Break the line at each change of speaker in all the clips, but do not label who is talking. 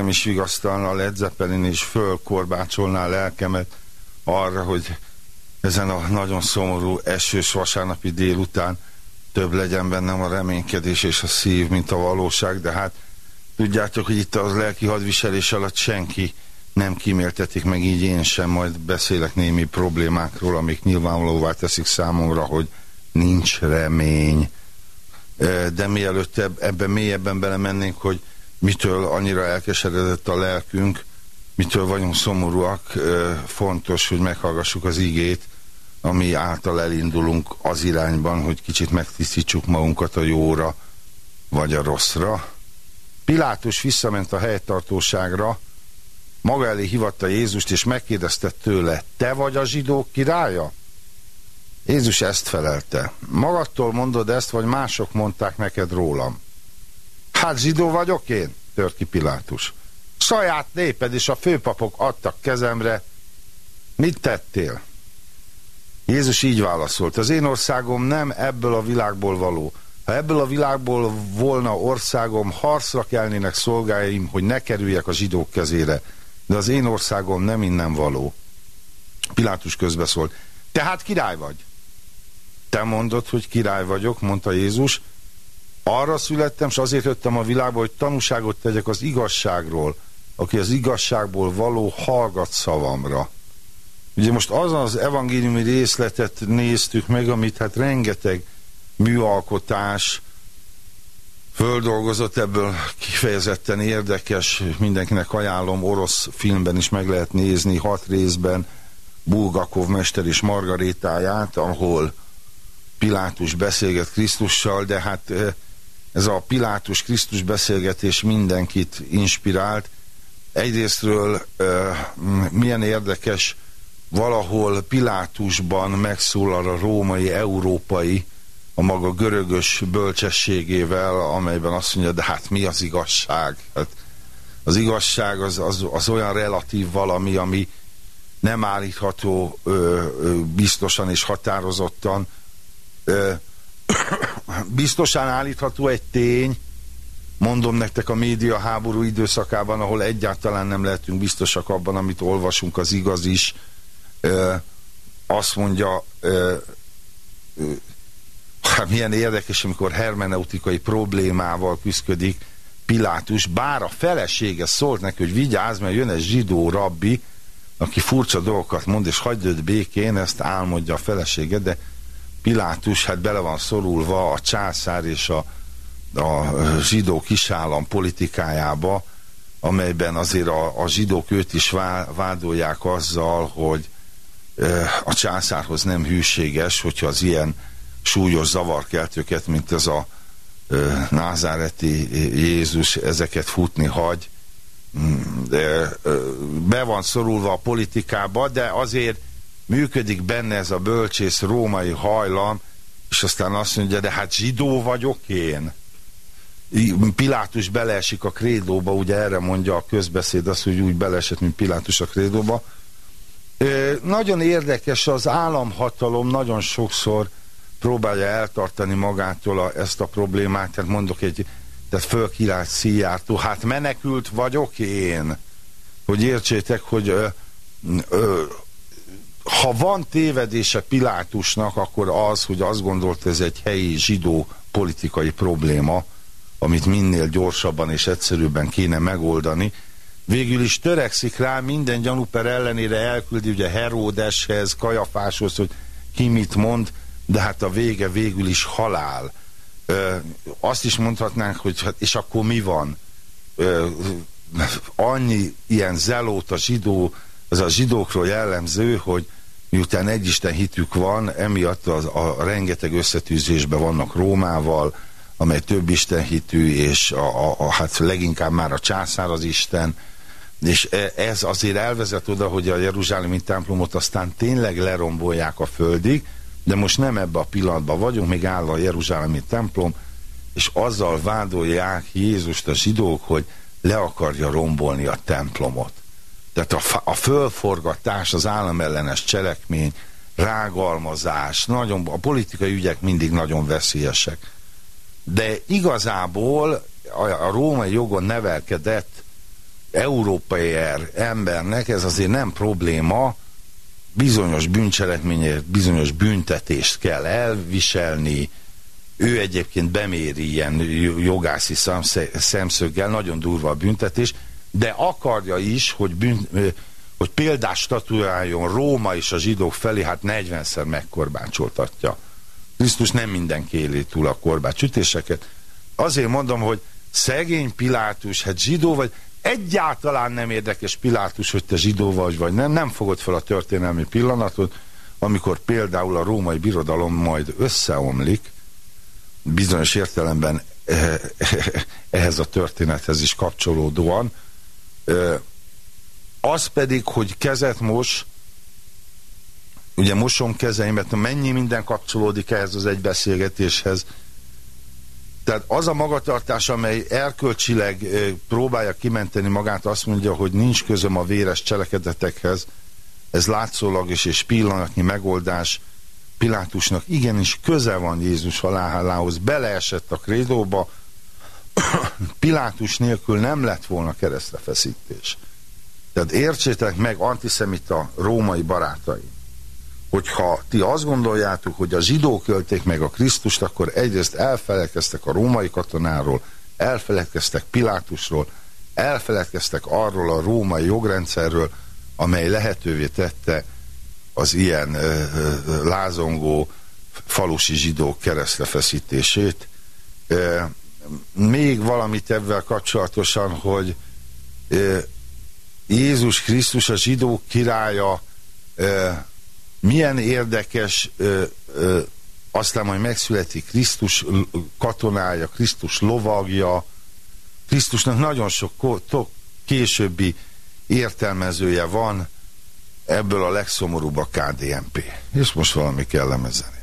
engem is vigasztalna a Led Zeppelin, és fölkorbácsolná a lelkemet arra, hogy ezen a nagyon szomorú esős vasárnapi délután több legyen bennem a reménykedés és a szív, mint a valóság, de hát tudjátok, hogy itt a lelki hadviselés alatt senki nem kiméltetik meg, így én sem, majd beszélek némi problémákról, amik nyilvánvalóvá teszik számomra, hogy nincs remény. De mielőtt ebben mélyebben belemennénk, hogy mitől annyira elkeseredett a lelkünk, mitől vagyunk szomorúak, fontos, hogy meghallgassuk az igét, ami által elindulunk az irányban, hogy kicsit megtisztítsuk magunkat a jóra vagy a rosszra. Pilátus visszament a helytartóságra, maga elé hivatta Jézust, és megkérdezte tőle, te vagy a zsidók királya? Jézus ezt felelte. Magadtól mondod ezt, vagy mások mondták neked rólam? Hát zsidó vagyok én, tört ki Pilátus. Saját néped és a főpapok adtak kezemre. Mit tettél? Jézus így válaszolt, az én országom nem ebből a világból való. Ha ebből a világból volna országom, harcra kelnének szolgáim, hogy ne kerüljek a zsidók kezére. De az én országom nem innen való. Pilátus közbeszólt. Tehát király vagy? Te mondod, hogy király vagyok, mondta Jézus, arra születtem, és azért jöttem a világba, hogy tanúságot tegyek az igazságról, aki az igazságból való hallgat szavamra. Ugye most az az evangéliumi részletet néztük meg, amit hát rengeteg műalkotás földolgozott, ebből kifejezetten érdekes, mindenkinek ajánlom, orosz filmben is meg lehet nézni, hat részben Bulgakov mester és Margarétáját, ahol Pilátus beszélget Krisztussal, de hát ez a Pilátus Krisztus beszélgetés mindenkit inspirált. Egyrésztről milyen érdekes valahol Pilátusban megszólal a római, európai, a maga görögös bölcsességével, amelyben azt mondja, de hát mi az igazság? Hát az igazság az, az, az olyan relatív valami, ami nem állítható ö, ö, biztosan és határozottan. Ö, biztosan állítható egy tény, mondom nektek a média háború időszakában, ahol egyáltalán nem lehetünk biztosak abban, amit olvasunk, az igaz is. Ö, azt mondja, ö, ö, hát milyen érdekes, amikor hermeneutikai problémával küzdik Pilátus, bár a felesége szólt neki, hogy vigyázz, mert jön egy zsidó rabbi, aki furcsa dolgokat mond, és hagyd őt békén, ezt álmodja a felesége, de Pilátus hát bele van szorulva a császár és a, a zsidó kisállam politikájába, amelyben azért a, a zsidók őt is vádolják azzal, hogy a császárhoz nem hűséges, hogyha az ilyen súlyos zavarkeltőket, mint ez a názáreti Jézus ezeket futni hagy, mm, de be van szorulva a politikába, de azért működik benne ez a bölcsész római hajlam, és aztán azt mondja, de hát zsidó vagyok én. Pilátus beleesik a krédóba, ugye erre mondja a közbeszéd azt, hogy úgy beleesett, mint Pilátus a krédóba. Nagyon érdekes, az államhatalom nagyon sokszor próbálja eltartani magától a, ezt a problémát, tehát mondok egy, tehát fölkirált Szijjártó, hát menekült vagyok én, hogy értsétek, hogy ö, ö, ha van tévedése Pilátusnak, akkor az, hogy azt gondolt, ez egy helyi zsidó politikai probléma, amit minél gyorsabban és egyszerűbben kéne megoldani. Végül is törekszik rá, minden gyanúper ellenére elküldi ugye Heródeshez, Kajafáshoz, hogy ki mit mond, de hát a vége végül is halál. Ö, azt is mondhatnánk, hogy hát, és akkor mi van? Ö, annyi ilyen zelót a zsidó, az a zsidókról jellemző, hogy miután egyisten hitük van, emiatt az, a rengeteg összetűzésben vannak Rómával, amely több Isten hitű, és a, a, a, hát leginkább már a császár az Isten, és e, ez azért elvezet oda, hogy a Jeruzsálemi templomot aztán tényleg lerombolják a földig, de most nem ebbe a pillanatban vagyunk, még áll a Jeruzsálemi templom, és azzal vádolják Jézust a zsidók, hogy le akarja rombolni a templomot. Tehát a, a fölforgatás, az államellenes cselekmény, rágalmazás, nagyon, a politikai ügyek mindig nagyon veszélyesek. De igazából a, a római jogon nevelkedett európai er, embernek ez azért nem probléma, bizonyos bűncselekményért bizonyos büntetést kell elviselni, ő egyébként beméri ilyen jogászi szemszöggel, nagyon durva a büntetés, de akarja is, hogy, bűn, hogy példást statuáljon Róma és a zsidók felé, hát 40-szer megkorbácsoltatja. Krisztus nem mindenki éli túl a korbácsütéseket. Azért mondom, hogy szegény Pilátus, hát zsidó vagy, egyáltalán nem érdekes Pilátus, hogy te zsidó vagy, vagy nem, nem fogod fel a történelmi pillanatot, amikor például a római birodalom majd összeomlik, bizonyos értelemben eh, ehhez a történethez is kapcsolódóan, az pedig, hogy kezet mos, ugye mosom kezeimet, mennyi minden kapcsolódik ehhez az egybeszélgetéshez, tehát az a magatartás, amely erkölcsileg próbálja kimenteni magát, azt mondja, hogy nincs közöm a véres cselekedetekhez, ez látszólagos és pillanatnyi megoldás. Pilátusnak igenis köze van Jézus halálához, beleesett a krédóba, Pilátus nélkül nem lett volna keresztrefeszítés. Tehát értsétek meg, antiszemita római barátaim, hogyha ti azt gondoljátok, hogy a zsidók ölték meg a Krisztust, akkor egyrészt elfelelkeztek a római katonáról, elfelelkeztek Pilátusról, elfelelkeztek arról a római jogrendszerről, amely lehetővé tette az ilyen ö, ö, lázongó falusi zsidók keresztrefeszítését. Még valamit ebben kapcsolatosan, hogy Jézus Krisztus a zsidók királya milyen érdekes, aztán majd megszületi Krisztus katonája, Krisztus lovagja, Krisztusnak nagyon sok későbbi értelmezője van,
ebből a legszomorúbb a KDNP. És most valami kellemezen.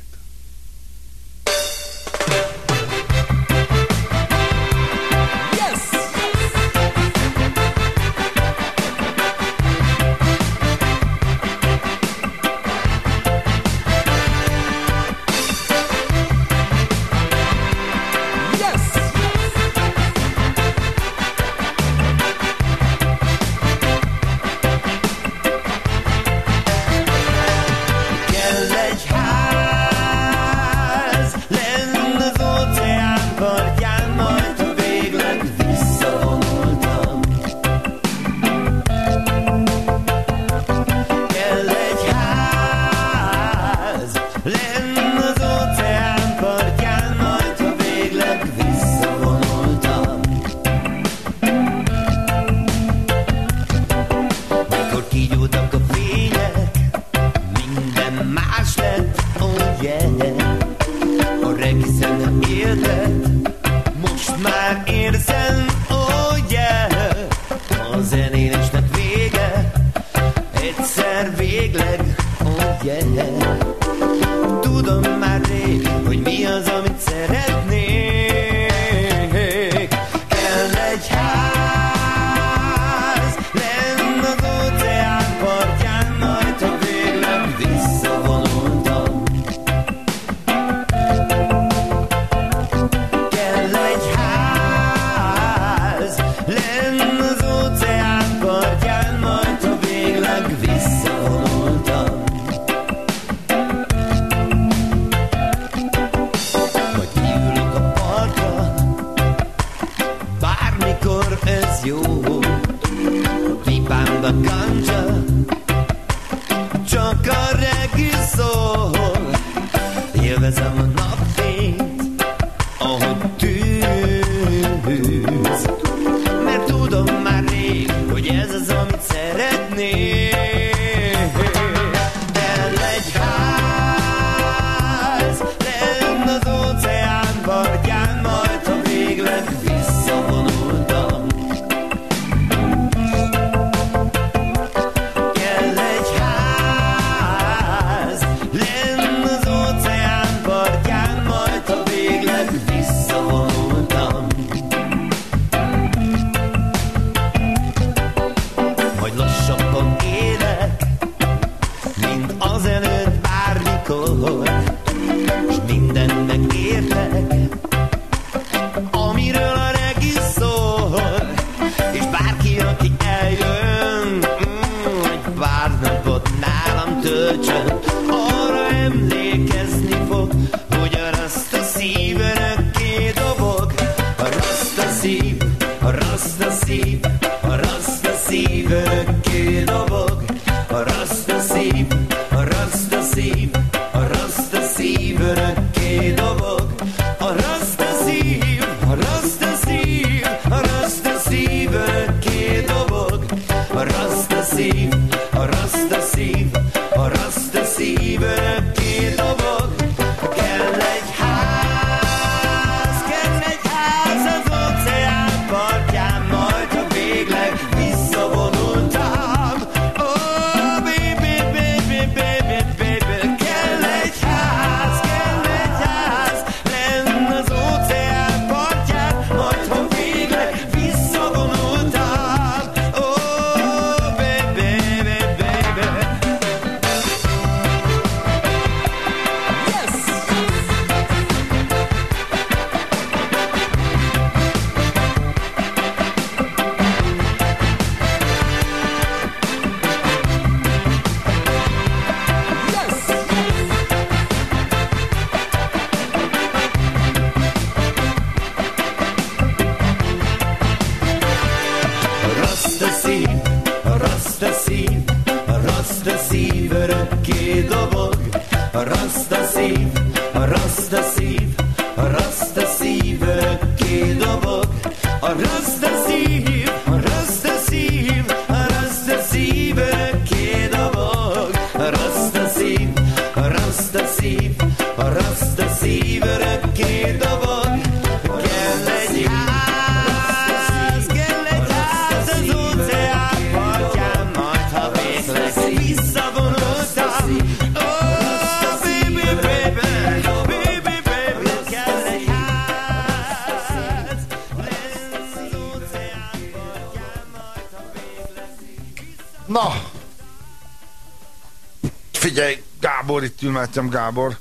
Itt ül mellettem Gábor,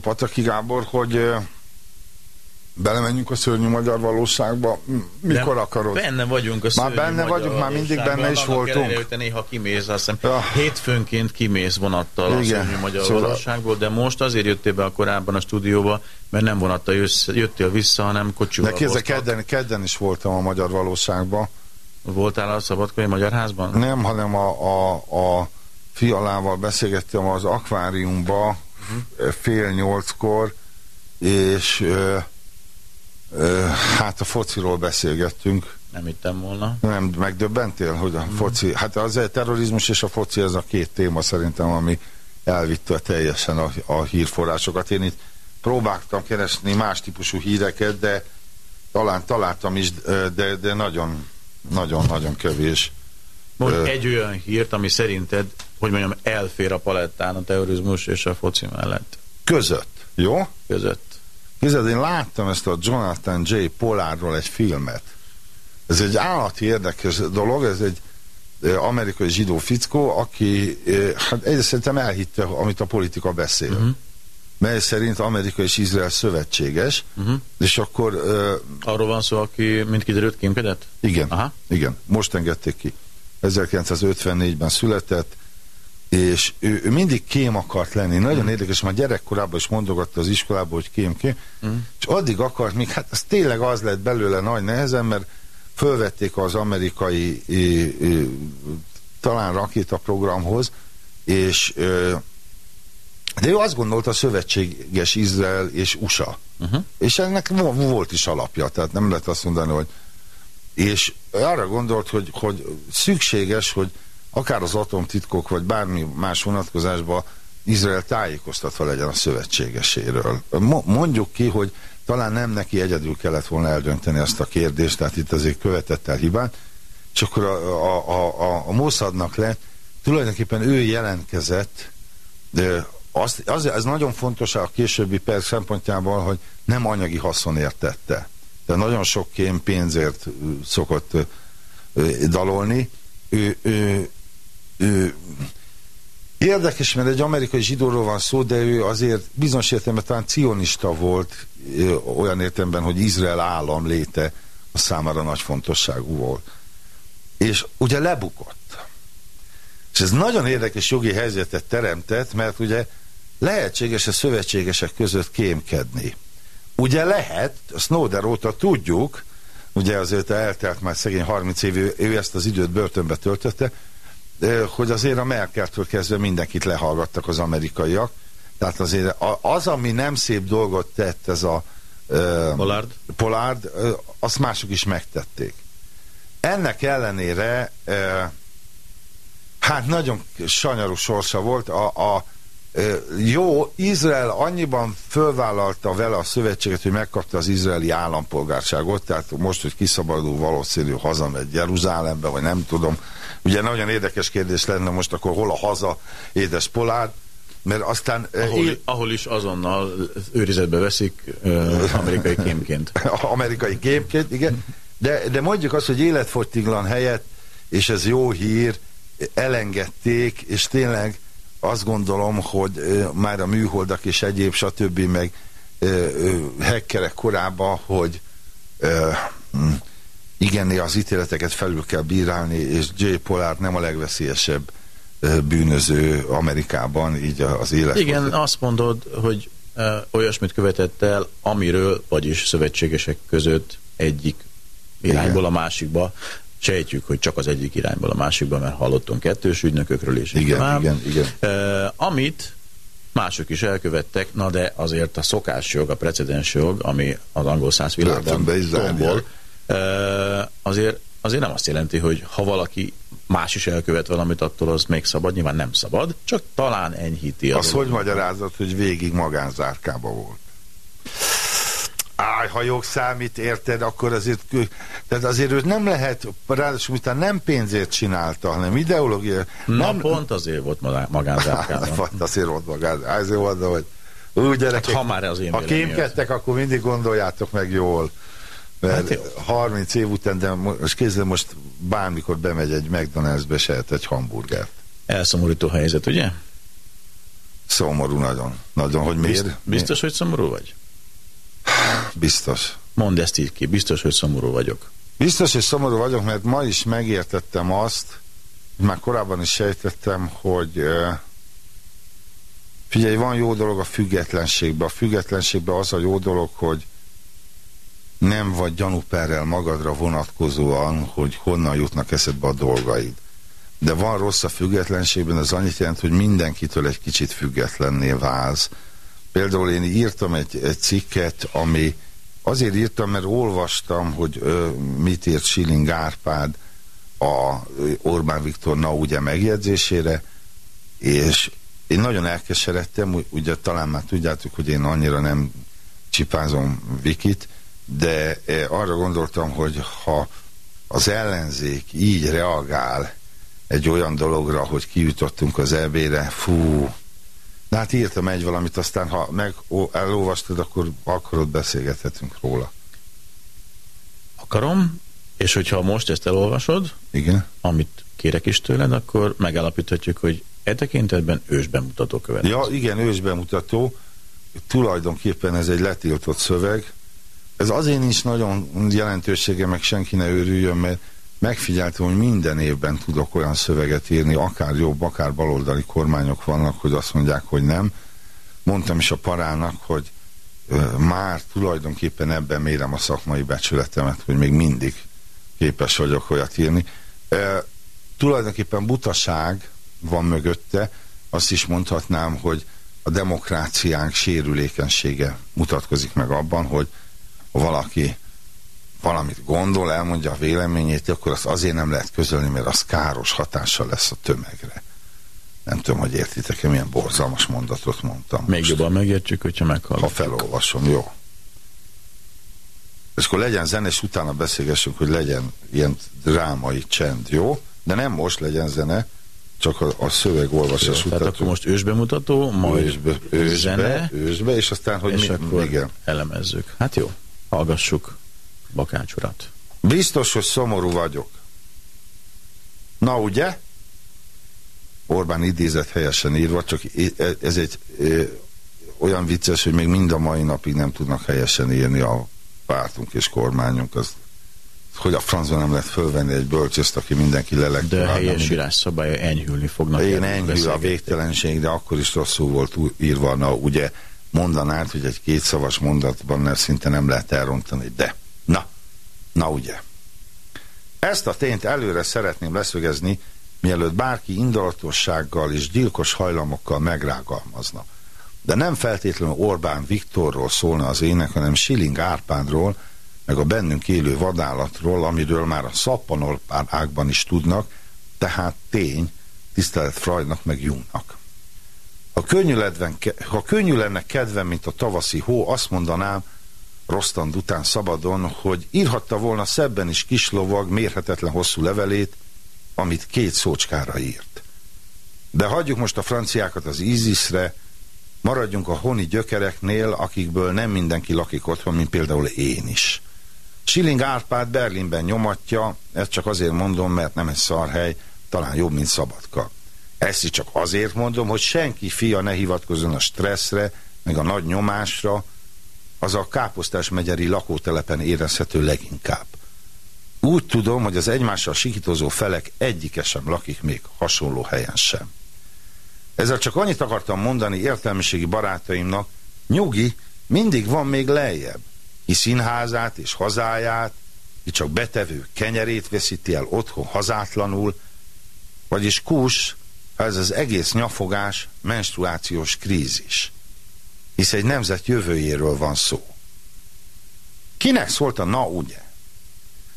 Pataki Gábor, hogy belemenjünk a szörnyű magyar valóságba. Mikor
De
akarod?
Benne vagyunk a
Már benne vagyunk, már mindig benne is voltunk.
ellenére, hogy te néha kimész, azt hiszem,
Ja.
hétfőnként kimész vonattal a
Igen.
szörnyű magyar
Szóval-
valóságból, de most azért jöttél be a korábban a stúdióba, mert nem vonattal jössz, jöttél vissza, hanem kocsival
De kézzel
hoztak.
kedden, kedden is voltam a magyar valóságban.
Voltál a Szabadkai Magyar Házban?
Nem, hanem a, a, a fialával beszélgettem az akváriumba fél nyolckor, és ö, ö, hát a fociról beszélgettünk.
Nem hittem volna.
Nem megdöbbentél, hogy a foci, hát az a terrorizmus és a foci ez a két téma szerintem, ami elvitte teljesen a, a hírforrásokat. Én itt próbáltam keresni más típusú híreket, de talán találtam is, de, de nagyon, nagyon, nagyon kevés.
Mondj egy olyan hírt, ami szerinted, hogy mondjam, elfér a palettán a terrorizmus és a foci mellett
Között, jó?
között.
Képzeld, én láttam ezt a Jonathan J. Pollardról egy filmet. Ez egy állati érdekes dolog, ez egy eh, amerikai zsidó fickó, aki eh, hát egyrészt szerintem elhitte, amit a politika beszél. Uh-huh. Mely szerint Amerika és Izrael szövetséges, uh-huh. és akkor eh,
Arról van szó, aki, mint kiderült, kémkedett?
igen,
Aha.
igen, most engedték ki. 1954-ben született, és ő, ő mindig kém akart lenni. Nagyon mm. érdekes, már gyerekkorában is mondogatta az iskolában, hogy kém, kém. Mm. És addig akart, még hát ez tényleg az lett belőle nagy nehezen, mert fölvették az amerikai ö, ö, talán rakétaprogramhoz, és ö, de ő azt gondolta szövetséges Izrael és USA. Uh-huh. És ennek vo- volt is alapja, tehát nem lehet azt mondani, hogy és arra gondolt, hogy, hogy szükséges, hogy akár az atomtitkok, vagy bármi más vonatkozásban Izrael tájékoztatva legyen a szövetségeséről. Mo- mondjuk ki, hogy talán nem neki egyedül kellett volna eldönteni ezt a kérdést, tehát itt azért követett el hibát, és akkor a, a, a, a, Mossadnak lett, tulajdonképpen ő jelentkezett, de az, az, ez nagyon fontos a későbbi perc szempontjából, hogy nem anyagi haszonért tette. De nagyon sok kém pénzért szokott dalolni. Ő, ő, ő, érdekes, mert egy amerikai zsidóról van szó, de ő azért bizonyos értelemben talán cionista volt, olyan értelemben, hogy Izrael állam léte a számára nagy fontosságú volt. És ugye lebukott. És ez nagyon érdekes jogi helyzetet teremtett, mert ugye lehetséges a szövetségesek között kémkedni. Ugye lehet, a Snowder óta tudjuk, ugye azért eltelt már szegény 30 év, ő, ezt az időt börtönbe töltötte, hogy azért a Merkeltől kezdve mindenkit lehallgattak az amerikaiak. Tehát azért az, ami nem szép dolgot tett ez a?
Pollard,
ö, azt mások is megtették. Ennek ellenére hát nagyon sanyarú sorsa volt. A, a jó, Izrael annyiban fölvállalta vele a szövetséget, hogy megkapta az izraeli állampolgárságot, tehát most, hogy kiszabadul valószínű hazamegy Jeruzsálembe, vagy nem tudom. Ugye nagyon érdekes kérdés lenne most akkor hol a haza, édes Pollard, mert aztán ö,
Ahol, ahol is azonnal őrizetbe veszik ö, amerikai kémként.
amerikai képként, igen. De, de mondjuk azt, hogy életfogytiglan helyett, és ez jó hír, elengedték, és tényleg azt gondolom, hogy ö, már a műholdak és egyéb, stb. meg ö, ö, hekkerek korában, hogy hm, igen, az ítéleteket felül kell bírálni, és J. Pollard nem a legveszélyesebb bűnöző Amerikában, így az élet.
Igen, azt mondod, hogy ö, olyasmit követett el, amiről, vagyis szövetségesek között egyik irányból a másikba, sejtjük, hogy csak az egyik irányból a másikba, mert hallottunk kettős ügynökökről is.
Igen,
tovább.
igen, igen.
Ö, amit mások is elkövettek, na de azért a szokásjog, a precedens jog, ami az angol száz világban tombol, azért, azért nem azt jelenti, hogy ha valaki más is elkövet valamit, attól az még szabad, nyilván nem szabad, csak talán enyhíti
Az
dolog.
hogy magyarázat, hogy végig magánzárkába volt? Áj, ha jog számít, érted, akkor azért, tehát azért őt nem lehet, ráadásul miután nem pénzért csinálta, hanem ideológia.
Na
nem,
pont azért volt magá- magánzárkában.
Azért volt magán, azért mondom, hogy úgy gyerekek,
Hát, ha már az én
ha kémkedtek, akkor mindig gondoljátok meg jól. Mert
Hát jó.
30 év után, de most kézzel most bármikor bemegy egy McDonald'sbe, se egy hamburgert.
Elszomorító helyzet, ugye?
Szomorú nagyon. Nagyon, hogy miért?
Bizt, biztos, hogy szomorú vagy?
Biztos.
Mondd ezt így ki, biztos, hogy szomorú vagyok.
Biztos, hogy szomorú vagyok, mert ma is megértettem azt, már korábban is sejtettem, hogy figyelj, van jó dolog a függetlenségben. A függetlenségben az a jó dolog, hogy nem vagy gyanúperrel magadra vonatkozóan, hogy honnan jutnak eszedbe a dolgaid. De van rossz a függetlenségben, az annyit jelent, hogy mindenkitől egy kicsit függetlenné válsz. Például én írtam egy, egy cikket, ami azért írtam, mert olvastam, hogy ö, mit írt Schilling Árpád a Orbán Viktor na ugye megjegyzésére, és én nagyon elkeseredtem, ugye talán már tudjátok, hogy én annyira nem csipázom Vikit, de arra gondoltam, hogy ha az ellenzék így reagál egy olyan dologra, hogy kijutottunk az EB-re, fú, de hát írtam egy valamit, aztán ha meg elolvastad, akkor akarod beszélgethetünk róla.
Akarom, és hogyha most ezt elolvasod,
Igen?
amit kérek is tőled, akkor megállapíthatjuk, hogy e tekintetben ősbemutató következik.
Ja, igen, ősbemutató. Tulajdonképpen ez egy letiltott szöveg. Ez azért nincs nagyon jelentősége, meg senki ne őrüljön, mert megfigyeltem, hogy minden évben tudok olyan szöveget írni, akár jobb, akár baloldali kormányok vannak, hogy azt mondják, hogy nem. Mondtam is a parának, hogy már tulajdonképpen ebben mérem a szakmai becsületemet, hogy még mindig képes vagyok olyat írni. E, tulajdonképpen butaság van mögötte, azt is mondhatnám, hogy a demokráciánk sérülékenysége mutatkozik meg abban, hogy valaki valamit gondol, elmondja a véleményét, akkor azt azért nem lehet közölni, mert az káros hatással lesz a tömegre. Nem tudom, hogy értitek-e, milyen borzalmas mondatot mondtam.
Még most. jobban megértjük, hogyha meghallgatjuk.
Ha felolvasom, jó. És akkor legyen zene, és utána beszélgessünk, hogy legyen ilyen drámai csend, jó? De nem most legyen zene, csak a, a olvasás
után. Tehát akkor most ősbemutató, majd ősbe, ősbe, zene,
ősbe, és aztán, hogy
és mi, akkor igen. elemezzük. Hát jó, hallgassuk Bakács urat.
Biztos, hogy szomorú vagyok. Na ugye? Orbán idézet helyesen írva, csak ez egy olyan vicces, hogy még mind a mai napig nem tudnak helyesen írni a pártunk és kormányunk. Az, hogy a francban nem lehet fölvenni egy bölcsészt, aki mindenki lelektorál.
De a helyes írás szabálya enyhülni fognak.
Én enyhül a végtelenség, de akkor is rosszul volt írva. Na, ugye mondanád, hogy egy kétszavas mondatban mert szinte nem lehet elrontani, de na, na ugye. Ezt a tényt előre szeretném leszögezni, mielőtt bárki indolatossággal és gyilkos hajlamokkal megrágalmazna. De nem feltétlenül Orbán Viktorról szólna az ének, hanem Schilling Árpádról, meg a bennünk élő vadállatról, amiről már a szappanolpárákban is tudnak, tehát tény, tisztelet Freudnak meg Jungnak. Ha könnyű, ha könnyű lenne kedvem, mint a tavaszi hó, azt mondanám, Rostand után szabadon, hogy írhatta volna szebben is kislovag mérhetetlen hosszú levelét, amit két szócskára írt. De hagyjuk most a franciákat az ISIS-re, maradjunk a honi gyökereknél, akikből nem mindenki lakik otthon, mint például én is. Schilling Árpád Berlinben nyomatja, ezt csak azért mondom, mert nem egy szarhely, talán jobb, mint Szabadka. Ezt csak azért mondom, hogy senki fia ne hivatkozzon a stresszre, meg a nagy nyomásra, az a Káposztás megyeri lakótelepen érezhető leginkább. Úgy tudom, hogy az egymással sikítozó felek egyike sem lakik még hasonló helyen sem. Ezzel csak annyit akartam mondani értelmiségi barátaimnak, nyugi, mindig van még lejjebb. Ki színházát és hazáját, ki csak betevő kenyerét veszíti el otthon hazátlanul, vagyis ha ez az egész nyafogás menstruációs krízis. Hisz egy nemzet jövőjéről van szó. Kinek szólt a na ugye?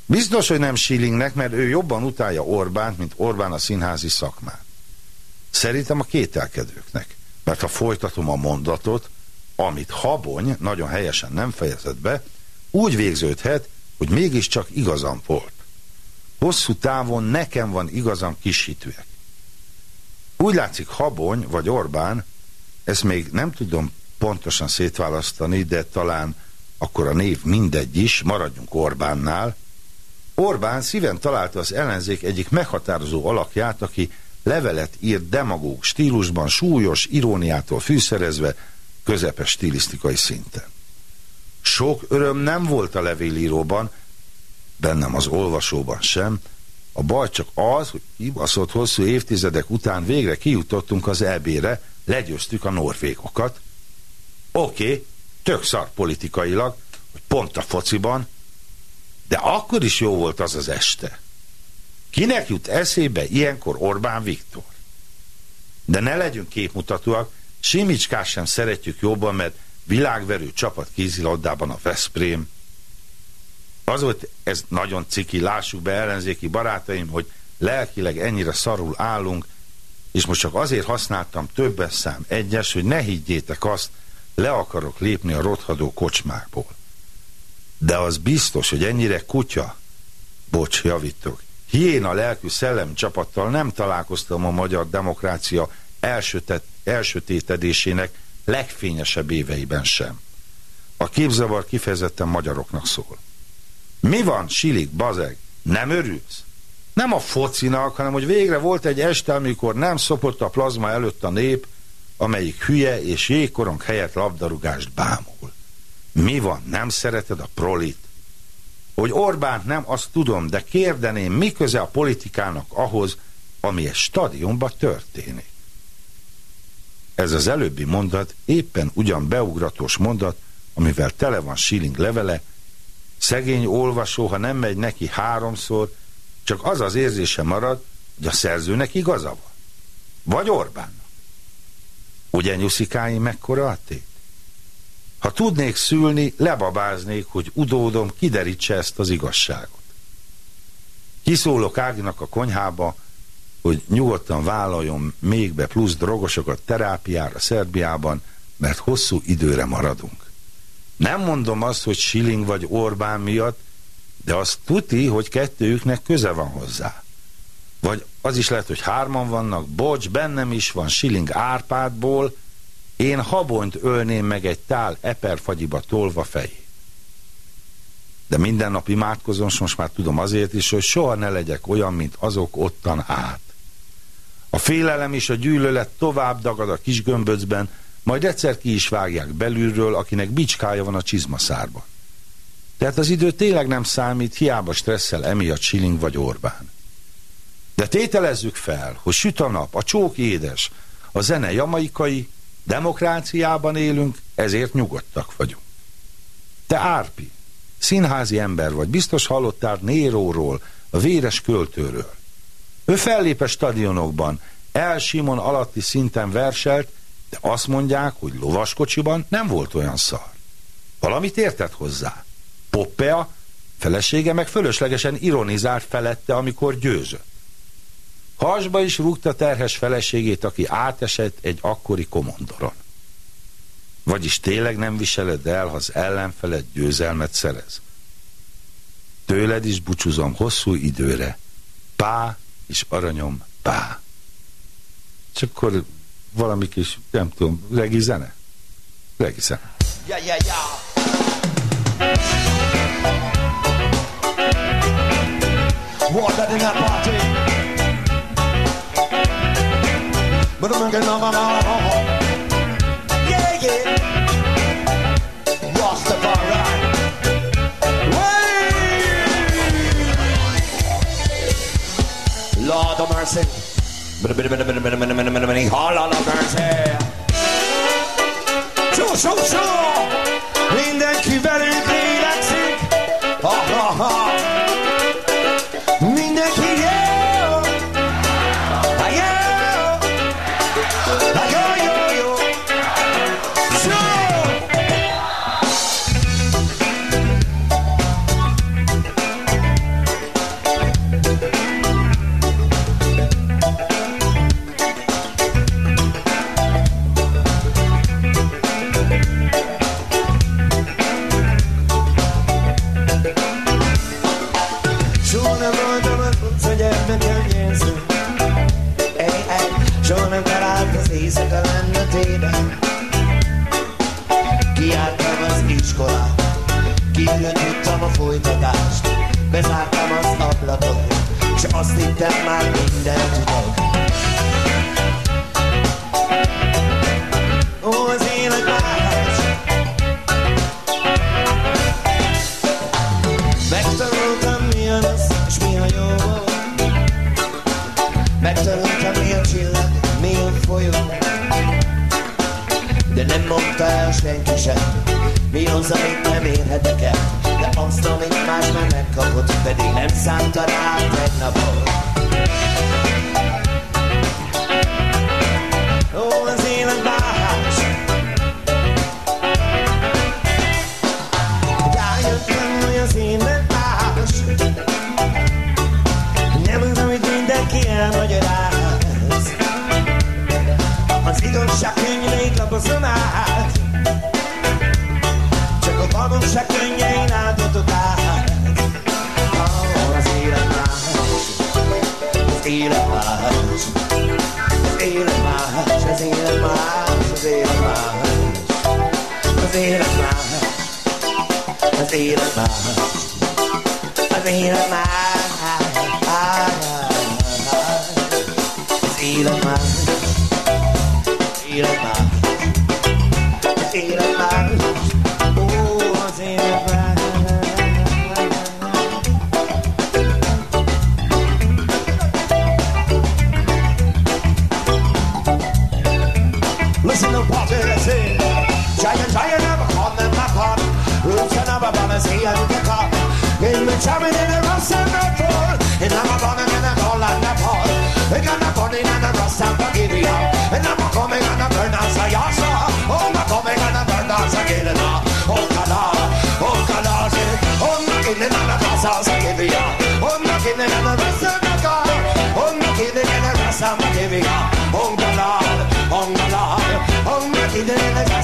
Biztos, hogy nem Schillingnek, mert ő jobban utálja Orbánt, mint Orbán a színházi szakmát. Szerintem a kételkedőknek, mert ha folytatom a mondatot, amit Habony nagyon helyesen nem fejezett be, úgy végződhet, hogy mégiscsak igazam volt. Hosszú távon nekem van igazam kishitűek. Úgy látszik Habony vagy Orbán, ezt még nem tudom pontosan szétválasztani, de talán akkor a név mindegy is, maradjunk Orbánnál, Orbán szíven találta az ellenzék egyik meghatározó alakját, aki levelet írt demagóg stílusban, súlyos, iróniától fűszerezve, közepes stilisztikai szinten. Sok öröm nem volt a levélíróban, bennem az olvasóban sem, a baj csak az, hogy kibaszott hosszú évtizedek után végre kijutottunk az EB-re, legyőztük a norvégokat. Oké, okay, tök szar politikailag, hogy pont a fociban, de akkor is jó volt az az este. Kinek jut eszébe ilyenkor Orbán Viktor? De ne legyünk képmutatóak, Simicskás sem szeretjük jobban, mert világverő csapat kézilabdában a Veszprém. Az volt, ez nagyon ciki, lássuk be ellenzéki barátaim, hogy lelkileg ennyire szarul állunk, és most csak azért használtam többes szám egyes, hogy ne higgyétek azt, le akarok lépni a rothadó kocsmákból. De az biztos, hogy ennyire kutya, bocs, javítok, hiéna lelkű szellem csapattal nem találkoztam a magyar demokrácia elsötet, elsötétedésének legfényesebb éveiben sem. A képzavar kifejezetten magyaroknak szól. Mi van, Silik, bazeg? Nem örülsz? Nem a focinak, hanem hogy végre volt egy este, amikor nem szopott a plazma előtt a nép, amelyik hülye és jégkorong helyett labdarugást bámul. Mi van, nem szereted a prolit? Hogy Orbánt nem, azt tudom, de kérdeném, mi köze a politikának ahhoz, ami egy stadionban történik. Ez az előbbi mondat éppen ugyan beugratos mondat, amivel tele van Schilling levele, szegény olvasó, ha nem megy neki háromszor, csak az az érzése marad, hogy a szerzőnek igaza van. Vagy Orbánnak. Ugye nyuszikái mekkora a tét? Ha tudnék szülni, lebabáznék, hogy udódom kiderítse ezt az igazságot. Kiszólok Áginak a konyhába, hogy nyugodtan vállaljon még be plusz drogosokat terápiára Szerbiában, mert hosszú időre maradunk. Nem mondom azt, hogy Schilling vagy Orbán miatt, de azt tuti, hogy kettőjüknek köze van hozzá. Vagy az is lehet, hogy hárman vannak, bocs, bennem is van Schilling Árpádból, én habonyt ölném meg egy tál eperfagyiba tolva fejét. De minden nap imádkozom, és most már tudom azért is, hogy soha ne legyek olyan, mint azok ottan át. A félelem és a gyűlölet tovább dagad a kis gömböcben, majd egyszer ki is vágják belülről, akinek bicskája van a csizmaszárban. Tehát az idő tényleg nem számít, hiába stresszel emiatt Siling vagy Orbán. De tételezzük fel, hogy süt a nap, a csók édes, a zene jamaikai, demokráciában élünk, ezért nyugodtak vagyunk. Te Árpi, színházi ember vagy, biztos hallottál Néróról, a véres költőről. Ő fellép a stadionokban, El Simon alatti szinten verselt, de azt mondják, hogy lovaskocsiban nem volt olyan szar. Valamit értett hozzá. Poppea, felesége meg fölöslegesen ironizált felette, amikor győzött. Hasba is rúgta terhes feleségét, aki átesett egy akkori komondoron. Vagyis tényleg nem viseled el, ha az ellenfeled győzelmet szerez. Tőled is búcsúzom hosszú időre. Pá és aranyom, pá. Csak akkor valami kis, nem tudom, regi zene? Regi zene. Yeah, yeah, yeah. Than in that party. But I'm on my Yeah, yeah. Rastafari. Lord of mercy. All of the
girls here. Tjo, tjo, tjo!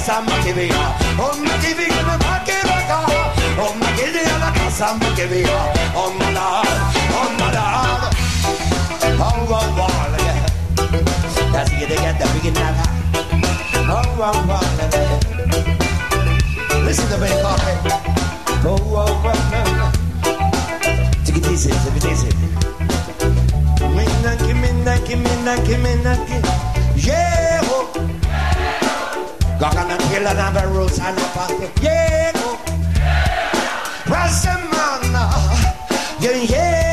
casa más que vea, onda que vive oh, me va que va acá, oh, onda que llega a la casa más que vea, onda oh, la, onda la, oh wow wow, that's it again, the big nana, oh wow wow, listen to me, coffee, oh wow wow, take it easy, take it easy, minaki minaki minaki minaki. Gonna kill another rose and a Yeah, go. Rastaman, yeah, yeah.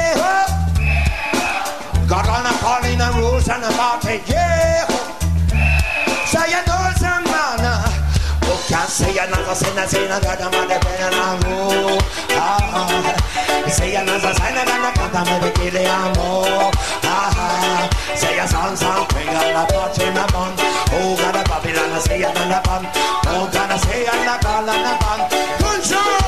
Gonna call in a roots and a party, yeah. Say another sinner, say another mother, say another ah, ah, say another sinner, another kata, maybe kill it more. Ah, say a song, song, bring on a pot in a bun. Oh, God, a Babylon, say another bun. Oh, God, say another bun, another bun. Control.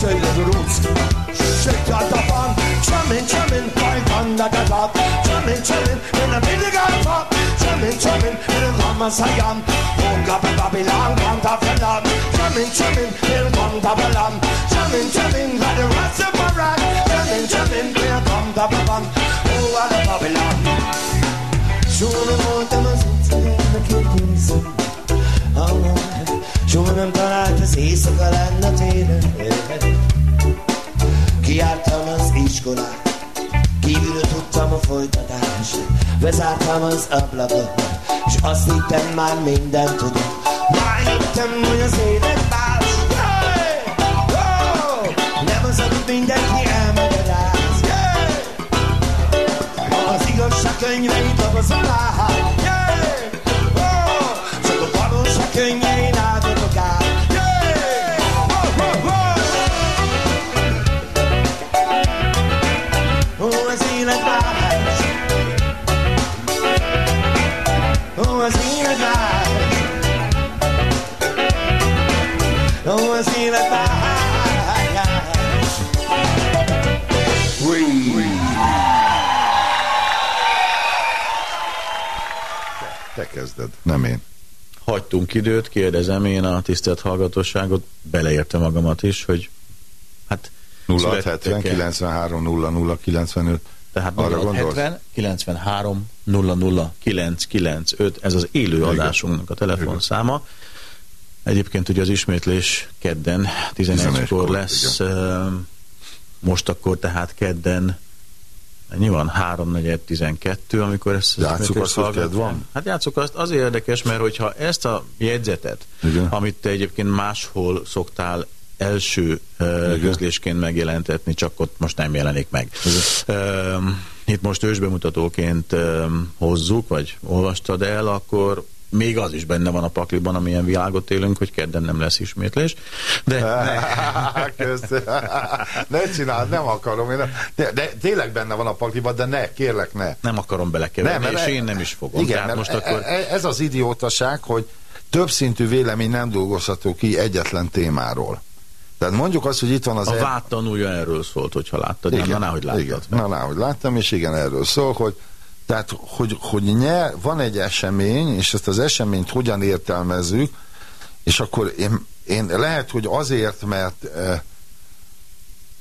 Tail, little roots. Shake your top on. Chumming, chumming, five under the top. Chumming, chumming, in the middle of the top. Chumming, chumming, in the Mama Zion. Home up in Babylon, come to Babylon. Chumming, chumming, in to Babylon. Chumming, chumming, like the rest of my rock. Come Babylon. Oh, a senza sono imparate széjszaka lenne télen. Kiártam az iskolát, kívülről tudtam a folytatást. Bezártam az ablakot, és azt hittem már mindent tudok. Rájöttem, hogy az élet más. Hey! Oh! Nem az, amit mindenki elmagyaráz. Yeah! Az igazság könyveit lapozom át.
Kezded, nem én.
Hagytunk időt, kérdezem én a tisztelt hallgatóságot, beleérte magamat is, hogy hát
0670
születtek-e-
93 00 95.
Tehát
Arra
0670 93 00 995, ez az élő
Igen.
adásunknak a telefonszáma. Egyébként ugye az ismétlés kedden 11-kor
11-kor,
lesz, ö, most akkor tehát kedden Ennyi van, 3-4-12, amikor ezt
Játsszuk azt, hogy kedv van?
Hát játsszuk azt, azért érdekes, mert hogyha ezt a jegyzetet,
Igen.
amit te egyébként máshol szoktál első uh, közlésként megjelentetni, csak ott most nem jelenik meg. Uh, itt most ősbemutatóként uh, hozzuk, vagy olvastad el, akkor még az is benne van a pakliban, amilyen világot élünk, hogy kedden nem lesz ismétlés. De ne.
Kösz. ne csináld, nem akarom. Én nem. De, de tényleg benne van a pakliban, de ne, kérlek ne.
nem akarom belekeverni, és én nem is fogom.
Igen,
Tehát
most
most akkor...
e- ez az idiótaság, hogy többszintű vélemény nem dolgozható ki egyetlen témáról. Tehát mondjuk azt, hogy itt van az...
A
e-
vád tanulja erről szólt, hogyha láttad. Igen, na, náhogy láttad.
Igen, na, náhogy láttam, és igen, erről szól, hogy tehát, hogy, hogy nyer, van egy esemény, és ezt az eseményt hogyan értelmezzük, és akkor én, én lehet, hogy azért, mert eh,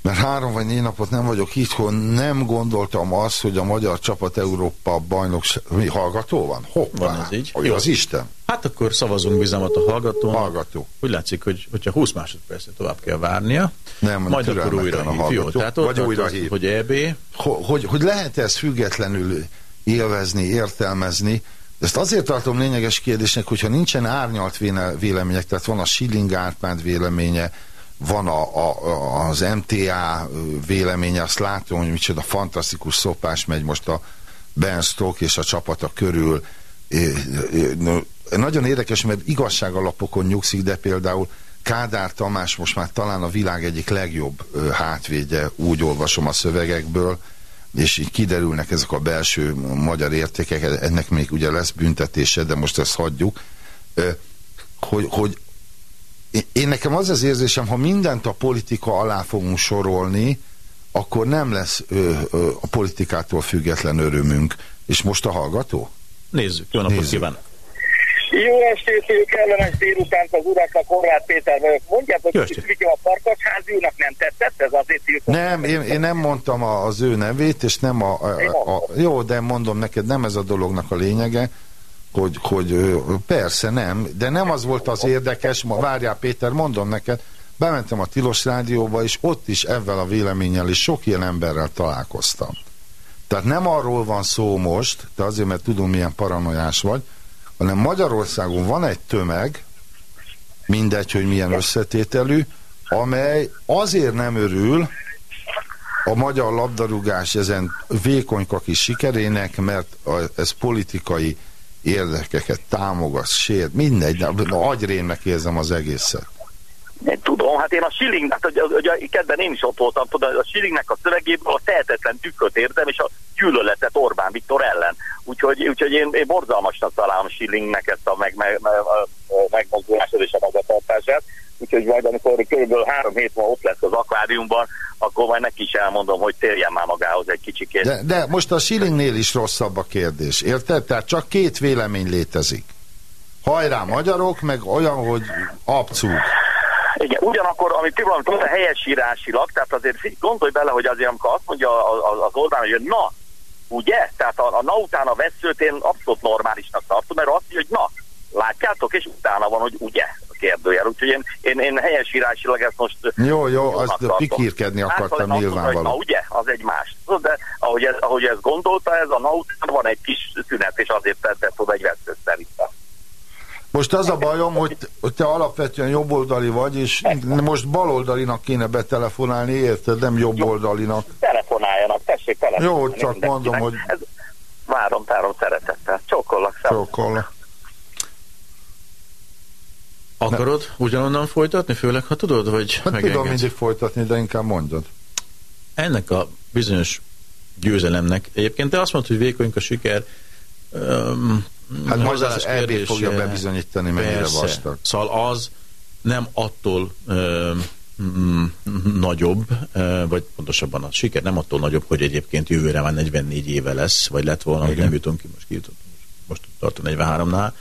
mert három vagy négy napot nem vagyok itthon, nem gondoltam azt, hogy a magyar csapat Európa bajnokság... Mi, hallgató van? Hoppá!
Van ez így.
Hogy az Isten?
Hát akkor szavazunk bizalmat a hallgatón.
Hallgató.
Úgy látszik, hogy hogyha 20 másodpercet tovább kell várnia,
Nem,
majd akkor újra
a
hív. Jó,
hallgató.
tehát ott
Vagy újra hív.
hogy EB,
Ho- hogy, hogy lehet ezt függetlenül élvezni, értelmezni. Ezt azért tartom lényeges kérdésnek, hogyha nincsen árnyalt vélemények, tehát van a Schilling Árpád véleménye, van a, a, az MTA véleménye, azt látom, hogy micsoda fantasztikus szopás megy most a Ben Stoke és a csapata körül. Nagyon érdekes, mert igazságalapokon nyugszik, de például Kádár Tamás most már talán a világ egyik legjobb hátvédje, úgy olvasom a szövegekből, és így kiderülnek ezek a belső magyar értékek, ennek még ugye lesz büntetése, de most ezt hagyjuk, hogy, hogy én nekem az az érzésem, ha mindent a politika alá fogunk sorolni, akkor nem lesz ö, ö, a politikától független örömünk. És most a hallgató?
nézzük. Jó napot
Nézzük.
kívánok!
Jó estét, jó kellemes délutánt az uraknak, Horváth Péter vagyok. Mondjátok,
Jó
hogy. Vicky a Farkasházi úrnak nem tetszett, ez azért írtam.
Nem, én, én nem mondtam a, az ő nevét, és nem a, a, a, a... Jó, de mondom neked, nem ez a dolognak a lényege, hogy, hogy persze nem, de nem az volt az érdekes, ma várjál Péter, mondom neked, bementem a Tilos Rádióba, és ott is ezzel a véleménnyel és sok ilyen emberrel találkoztam. Tehát nem arról van szó most, de azért, mert tudom, milyen paranoiás vagy, hanem Magyarországon van egy tömeg, mindegy, hogy milyen összetételű, amely azért nem örül a magyar labdarúgás ezen vékonyka kis sikerének, mert ez politikai érdekeket támogat, sért, mindegy, de agyrémnek érzem az egészet.
Én tudom, hát én a Schilling, hát ugye, ugye kedden én is ott voltam, tudod, a Schillingnek a szövegéből a tehetetlen tükröt érzem, és a gyűlöletet Orbán Viktor ellen. Úgyhogy, úgyhogy én, én borzalmasnak találom Schillingnek ezt a meg, meg, a- megmozdulását és a magatartását. Úgyhogy majd amikor körülbelül három hét múlva ott lesz az akváriumban, akkor majd neki is elmondom, hogy térjen már magához egy kicsikét.
De, de most a Schillingnél is rosszabb a kérdés, érted? Tehát csak két vélemény létezik. Hajrá magyarok, meg olyan, hogy abcúg.
Igen, ugyanakkor, ami pillanat, a helyesírásilag, tehát azért gondolj bele, hogy azért, amikor azt mondja az Orbán, hogy na, ugye? Tehát a, a na után a veszőt én abszolút normálisnak tartom, mert azt mondja, hogy na, látjátok, és utána van, hogy ugye a kérdőjel. Úgyhogy én, én, én helyesírásilag ezt most...
Jó, jó, azt
tartom.
pikírkedni
Hát,
akartam
ha azt mondta, hogy
nyilvánvaló.
Na ugye, az egy más. De ahogy ez, ahogy ez gondolta, ez a na után van egy kis szünet, és azért tett oda egy veszőt szerintem.
Most az a bajom, hogy te- hogy te alapvetően jobboldali vagy, és most baloldalinak kéne betelefonálni, érted? Nem jobboldalinak.
Telefonáljanak, tessék telefonálni.
Jó, csak mondom, hogy-
Ez, várom, tárom szeretettel. Csókollak, szem.
Csókolla.
Akarod ugyanonnan folytatni, főleg ha tudod, hogy
Hát tudom
megengedsz?
mindig folytatni, de inkább mondod.
ennek a bizonyos győzelemnek, egyébként te azt mondtad, hogy vékonyk a siker, um,
Hát majd az EB fogja bebizonyítani, mennyire
Persze.
vastag.
Szóval az nem attól öm, mm, nagyobb, ö, vagy pontosabban a siker nem attól nagyobb, hogy egyébként jövőre már 44 éve lesz, vagy lett volna, hogy nem jutunk ki, most kijutottunk, most tartunk 43-nál,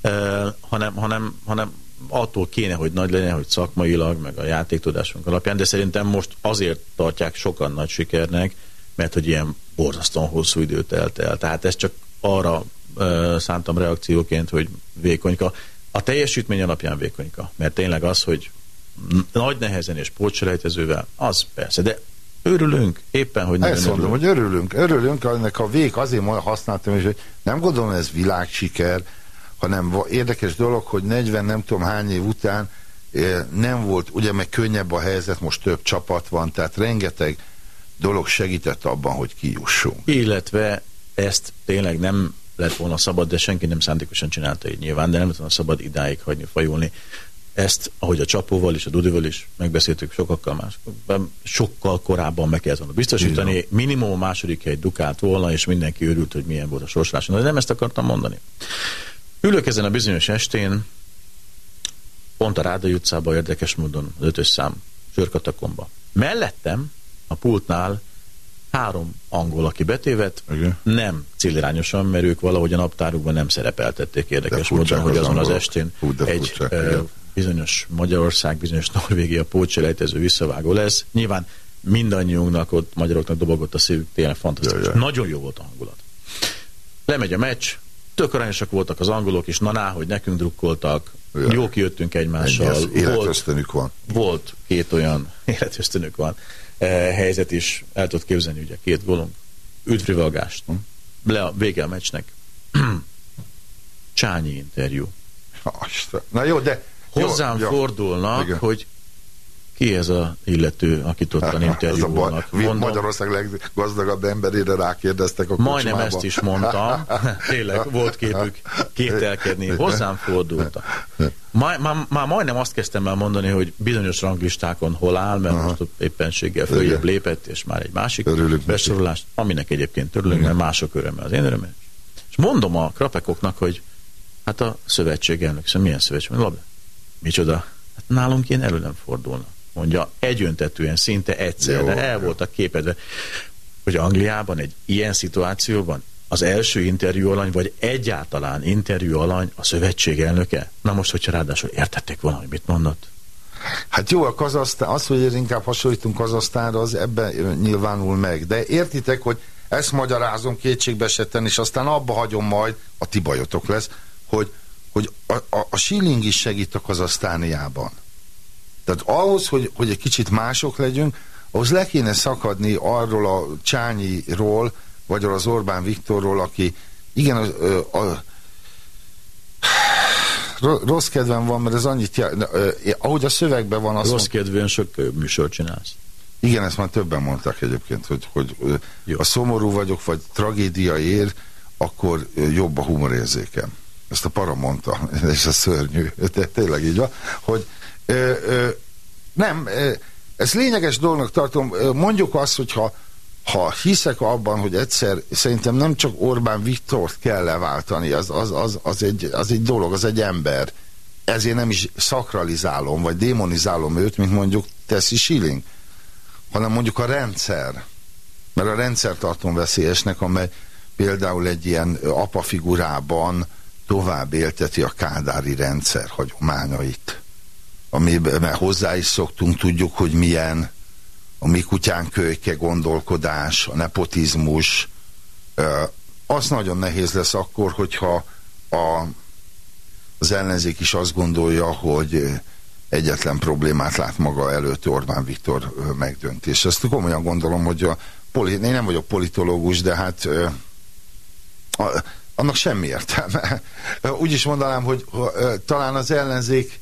ö, hanem, hanem, hanem attól kéne, hogy nagy legyen, hogy szakmailag, meg a játéktudásunk alapján, de szerintem most azért tartják sokan nagy sikernek, mert hogy ilyen borzasztóan hosszú idő telt el. Tehát ez csak arra ö, szántam reakcióként, hogy vékonyka. A teljesítmény alapján vékonyka, mert tényleg az, hogy nagy nehezen és pótselejtezővel, az persze, de Örülünk, éppen, hogy nagyon
Ezt mondom,
örülünk.
hogy örülünk, örülünk, ennek a vég azért használtam, és hogy nem gondolom ez világsiker, hanem érdekes dolog, hogy 40 nem tudom hány év után nem volt, ugye meg könnyebb a helyzet, most több csapat van, tehát rengeteg dolog segített abban, hogy kijussunk.
Illetve ezt tényleg nem lett volna szabad, de senki nem szándékosan csinálta így nyilván, de nem lett volna szabad idáig hagyni fajulni. Ezt, ahogy a Csapóval és a Dudival is megbeszéltük sokakkal más, sokkal korábban meg kellett volna biztosítani. Minimum a második hely dukált volna, és mindenki örült, hogy milyen volt a sorsolás. De nem ezt akartam mondani. Ülök ezen a bizonyos estén, pont a Rádai utcában érdekes módon az ötös szám sörkatakomba. Mellettem a pultnál három angol, aki betévet,
Igen.
nem célirányosan, mert ők valahogy a naptárukban nem szerepeltették érdekes
De
módon, hogy
az
azon az
angolok.
estén
Hú,
egy
furcsák,
bizonyos Magyarország, bizonyos Norvégia pótselejtező visszavágó lesz. Nyilván mindannyiunknak ott magyaroknak dobogott a szívük, tényleg fantasztikus.
Jaj, jaj.
Nagyon jó volt a hangulat. Lemegy a meccs, tök arányosak voltak az angolok is, na hogy nekünk drukkoltak,
Jaj.
jó kijöttünk
Ennyi,
egymással. Volt,
életösztönük van.
volt két olyan életösztönök van helyzet is, el tudod képzelni, ugye két gólunk, üdvrivalgást, le a vége a meccsnek. Csányi interjú.
Na jó, de...
Hozzám
jó, jó.
fordulnak,
Igen.
hogy ki ez a illető, akit ott a interjúolnak. Mondom,
Magyarország leggazdagabb emberére rákérdeztek a
Majdnem
kocsmába.
ezt is mondtam. Tényleg, volt képük kételkedni. Hozzám fordultak. Már, már, már majdnem azt kezdtem el mondani, hogy bizonyos ranglistákon hol áll, mert
Aha.
most éppenséggel följebb lépett, és már egy másik
Örülünk
besorolást, aminek egyébként örülünk, mert mások örömmel az én örömmel. És mondom a krapekoknak, hogy hát a szövetség elnök, szóval milyen szövetség? Labda, micsoda? Hát nálunk ilyen elő nem fordulna. Mondja, egyöntetően, szinte egyszerre
Jó,
el
jó.
voltak képedve, hogy Angliában egy ilyen szituációban az első interjú alany, vagy egyáltalán interjú alany a szövetség elnöke? Na most, hogyha ráadásul értették volna, hogy mit mondott.
Hát jó, a Kazasztán, az, hogy inkább hasonlítunk Kazasztánra, az ebben nyilvánul meg. De értitek, hogy ezt magyarázom kétségbe esetten, és aztán abba hagyom majd, a ti bajotok lesz, hogy, hogy a, a, a shilling is segít a Kazasztániában. Tehát ahhoz, hogy, hogy egy kicsit mások legyünk, ahhoz le kéne szakadni arról a Csányiról, vagy az Orbán Viktorról, aki igen, a, a, a Ro- Rossz kedvem van, mert ez annyit ö, ahogy a szövegben van, azt
Rossz kedvűen sok műsort csinálsz.
igen, ezt már többen mondták egyébként, hogy, hogy
Jó.
ha szomorú vagyok, vagy tragédia ér, akkor jobb a humorérzékem. Ezt a para mondta, és ez szörnyű, de tényleg így van, hogy ö, ö, nem, ez lényeges dolognak tartom, mondjuk azt, hogyha ha hiszek abban, hogy egyszer szerintem nem csak Orbán Viktort kell leváltani, az, az, az, az, egy, az egy dolog, az egy ember. Ezért nem is szakralizálom, vagy démonizálom őt, mint mondjuk teszi Schilling, hanem mondjuk a rendszer. Mert a rendszer tartom veszélyesnek, amely például egy ilyen ö, apa figurában tovább élteti a kádári rendszer hagyományait. Amiben hozzá is szoktunk, tudjuk, hogy milyen a mi kutyán kölyke gondolkodás, a nepotizmus, az nagyon nehéz lesz akkor, hogyha a, az ellenzék is azt gondolja, hogy egyetlen problémát lát maga előtt Orbán Viktor megdöntés. Ezt komolyan gondolom, hogy a poli, én nem vagyok politológus, de hát annak semmi értelme. Úgy is mondanám, hogy talán az ellenzék,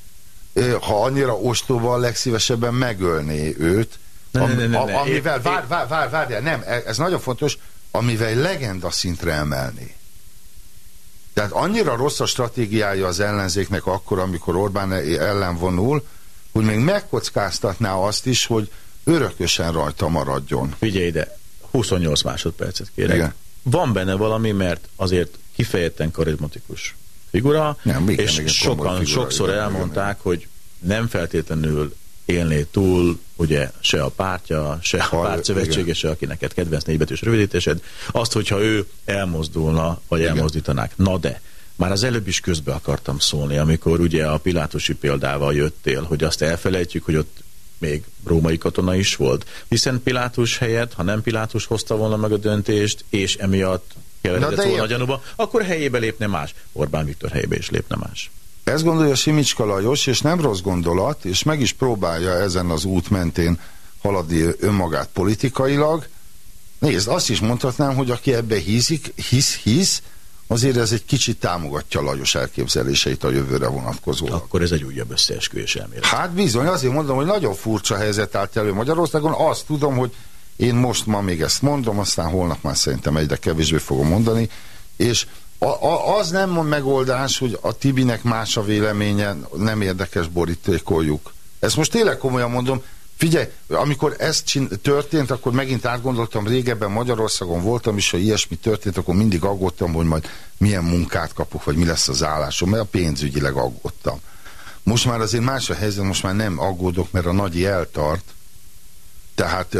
ha annyira ostoba, legszívesebben megölné őt,
Ne, ne, ne, ne,
a-
ne.
amivel, vár, vár, vár, várjál, nem, e- ez nagyon fontos, amivel legenda szintre emelni. Tehát annyira rossz a stratégiája az ellenzéknek akkor, amikor Orbán ellen vonul, hogy még megkockáztatná azt is, hogy örökösen rajta maradjon.
Figyelj ide, 28 másodpercet kérek.
Igen.
Van benne valami, mert azért kifejezetten karizmatikus figura,
Nem, igen,
és
igen, komoly
sokan,
figura,
sokszor
igen,
elmondták, hogy nem feltétlenül élné túl, ugye se a pártja, se a
Ha-
párt szövetsége, se aki neked kedvenc négybetűs rövidítésed, azt, hogyha ő elmozdulna, vagy
Igen.
elmozdítanák. Na de, már az előbb is közbe akartam szólni, amikor ugye a Pilátusi példával jöttél, hogy azt elfelejtjük, hogy ott még római katona is volt. Hiszen Pilátus helyett, ha nem Pilátus hozta volna meg a döntést, és emiatt keveredett
de
volna gyanúba, akkor helyébe lépne más. Orbán Viktor helyébe is lépne más.
Ezt gondolja Simicska Lajos, és nem rossz gondolat, és meg is próbálja ezen az út mentén haladni önmagát politikailag. Nézd, azt is mondhatnám, hogy aki ebbe hízik, hisz, hisz, azért ez egy kicsit támogatja Lajos elképzeléseit a jövőre vonatkozóan.
Akkor ez egy újabb összeesküvés elmélet.
Hát bizony, azért mondom, hogy nagyon furcsa helyzet állt elő Magyarországon. Azt tudom, hogy én most ma még ezt mondom, aztán holnap már szerintem egyre kevésbé fogom mondani, és a, a, az nem megoldás, hogy a Tibinek más a véleménye, nem érdekes borítékoljuk. Ezt most tényleg komolyan mondom, Figyelj, amikor ez történt, akkor megint átgondoltam, régebben Magyarországon voltam is, ha ilyesmi történt, akkor mindig aggódtam, hogy majd milyen munkát kapok, vagy mi lesz az állásom, mert a pénzügyileg aggódtam. Most már azért más a helyzet, most már nem aggódok, mert a nagyi eltart, tehát,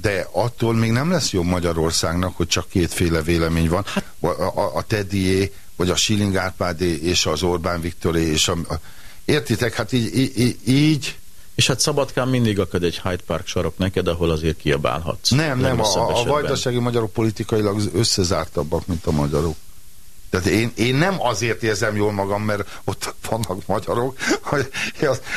de attól még nem lesz jobb Magyarországnak, hogy csak kétféle vélemény van. Hát- a, a, a Tedié, vagy a Schilling Árpádé, és az Orbán Viktoré, és a, a értitek, hát így, így, így
és hát Szabadkán mindig akad egy Hyde Park sarok neked, ahol azért kiabálhatsz.
Nem, nem, a, a vajdasági magyarok politikailag összezártabbak, mint a magyarok. Tehát én, én nem azért érzem jól magam, mert ott vannak magyarok, hogy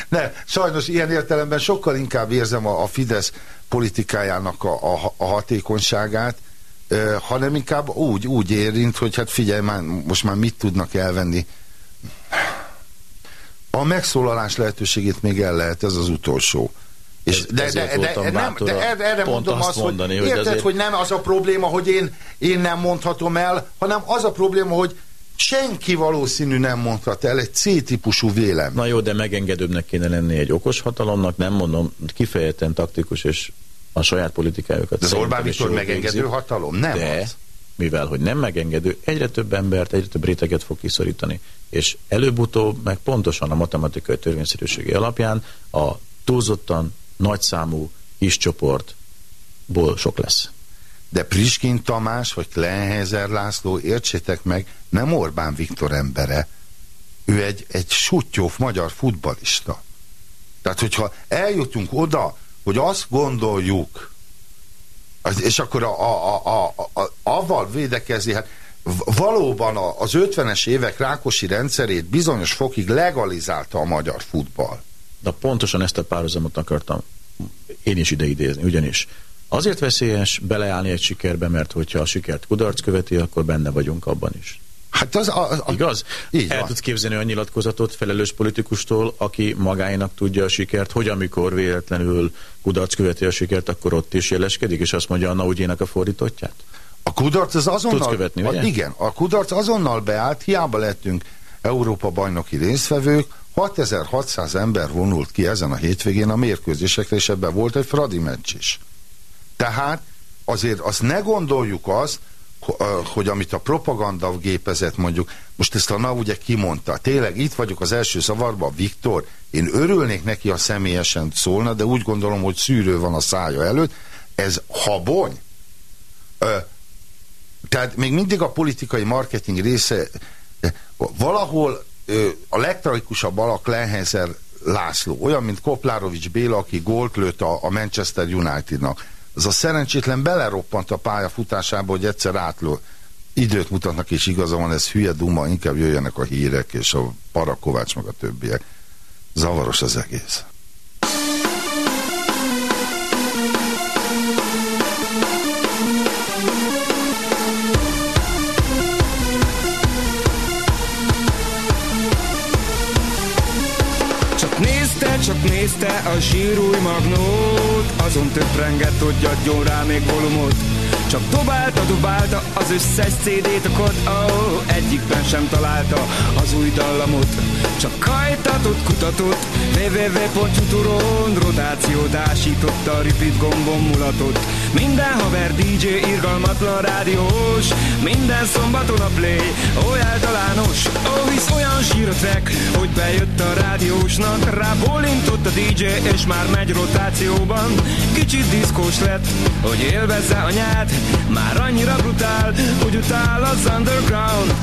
ne, sajnos ilyen értelemben sokkal inkább érzem a, a Fidesz politikájának a, a, a hatékonyságát, eh, hanem inkább úgy, úgy érint, hogy hát figyelj, már, most már mit tudnak elvenni a megszólalás lehetőségét még el lehet, ez az utolsó.
És ez, de, de, de, nem, de
erre mondom azt, mondani, hogy, érted, azért... hogy nem az a probléma, hogy én, én nem mondhatom el, hanem az a probléma, hogy senki valószínű nem mondhat el egy C-típusú vélem.
Na jó, de megengedőbbnek kéne lenni egy okos hatalomnak, nem mondom, kifejezetten taktikus és a saját politikájukat.
De az Orbán Viktor megengedő végzi. hatalom? Nem
de, az. mivel hogy nem megengedő, egyre több embert, egyre több réteget fog kiszorítani és előbb-utóbb meg pontosan a matematikai törvényszerűségi alapján a túlzottan nagyszámú kis csoportból sok lesz.
De Priskin Tamás vagy Klenhelyzer László, értsétek meg, nem Orbán Viktor embere. Ő egy, egy sutyóf magyar futbalista. Tehát, hogyha eljutunk oda, hogy azt gondoljuk, és akkor a, a, a, a, a, avval védekezni, hát valóban az 50-es évek Rákosi rendszerét bizonyos fokig legalizálta a magyar futball.
De pontosan ezt a párhuzamot akartam én is ide idézni, ugyanis azért veszélyes beleállni egy sikerbe, mert hogyha a sikert kudarc követi, akkor benne vagyunk abban is.
Hát az, a,
a, Igaz? Így El van. tudsz képzelni olyan nyilatkozatot felelős politikustól, aki magáinak tudja a sikert, hogy amikor véletlenül kudarc követi a sikert, akkor ott is jeleskedik, és azt mondja Anna Ugyének a fordítottját?
A kudarc az azonnal...
Tudsz követni,
a, Igen, a kudarc azonnal beállt, hiába lettünk Európa bajnoki résztvevők, 6600 ember vonult ki ezen a hétvégén a mérkőzésekre, és ebben volt egy Fradi meccs is. Tehát azért azt ne gondoljuk azt, hogy amit a propaganda gépezet mondjuk, most ezt a NA ugye kimondta, tényleg itt vagyok az első szavarban, Viktor, én örülnék neki, ha személyesen szólna, de úgy gondolom, hogy szűrő van a szája előtt, ez habony. Tehát még mindig a politikai marketing része valahol a legtragikusabb alak Lenhezer László, olyan, mint Koplárovics Béla, aki gólt lőtt a, a Manchester Unitednak. Az a szerencsétlen beleroppant a pálya futásába, hogy egyszer átlő időt mutatnak, és igaza van, ez hülye duma, inkább jöjjenek a hírek, és a Parakovács meg a többiek. Zavaros az egész.
Csak nézte a sírúj magnót. Azon töprengett, hogy adjon rá még volumot csak dobálta, dobálta az összes CD-t a kod, oh, egyikben sem találta az új dallamot. Csak kajtatott, kutatott, www.juturon rotációt ásította, a repeat gombon mulatott. Minden haver DJ, irgalmatlan rádiós, minden szombaton a play, oly általános, oh, hisz olyan sír a hogy bejött a rádiósnak, rá bólintott a DJ, és már megy rotációban. Kicsit diszkós lett, hogy élvezze a nyát, már annyira brutál, hogy utál az underground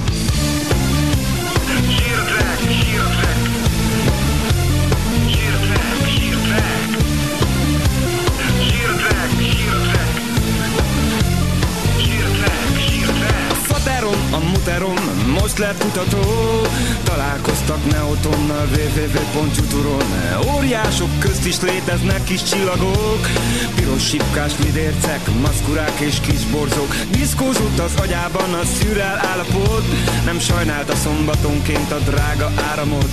A muteron most lett kutató Találkoztak Neotonnal a www.youtube-on Óriások közt is léteznek kis csillagok. Piros sipkás lidércek, maszkurák és kis borzok Diszkózott az agyában a szürel állapot. Nem sajnálta szombatonként a drága áramot.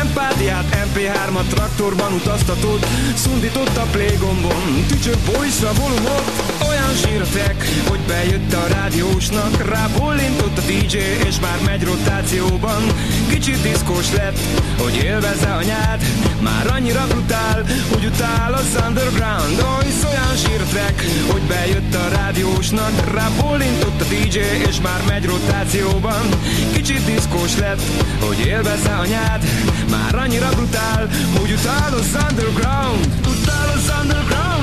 Empátiát, MP3-at traktorban utaztatott. Szundított a playgombon, tücsök boysra volumot Olyan zsírtek, hogy bejött a rádiósnak. Rá bólintott a DJ és már megy rotációban. Kicsit diszkós lett, hogy élvezze anyád Már annyira brutál, hogy utál az underground hisz olyan zsírtek, hogy bejött a rádiósnak. Rá bólintott a DJ és már megy rotációban. Kicsit diszkós lett, hogy élvezze anyád Már annyira brutál, hogy utál az underground. Utál az underground,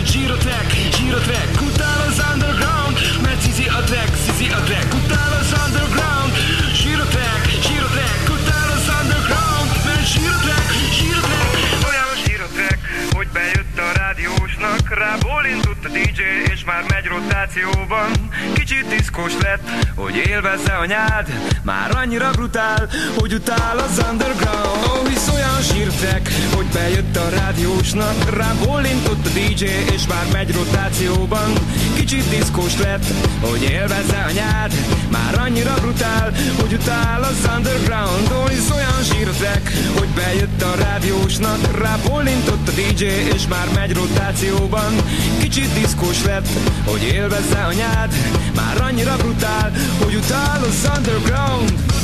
mert zsírotek, zsírotek Utál az underground, mert cizi a track, cizi a track. Utál az underground, zsírotek, zsírotek Utál az underground, mert zsírotek, zsírotek Olyan zsírotek, hogy bejött a rádiósnak. Rá bólintott a DJ és már megy rotációban. Kicsit diszkos lett, hogy élvezze anyád Már annyira brutál, hogy utál az underground. Oh, hisz olyan zsírtek, hogy bejött a rádiósnak. Rá bólintott a DJ és már megy rotációban. Kicsit diszkos lett, hogy élvezze anyád Már annyira brutál, hogy utál az underground. Hisz olyan zsírtek, hogy bejött a rádiósnak. Rá bólintott a DJ és már megy rotációban. Kicsit diszkos lett, hogy élvezze anyád Már annyira brutál, hogy utál az underground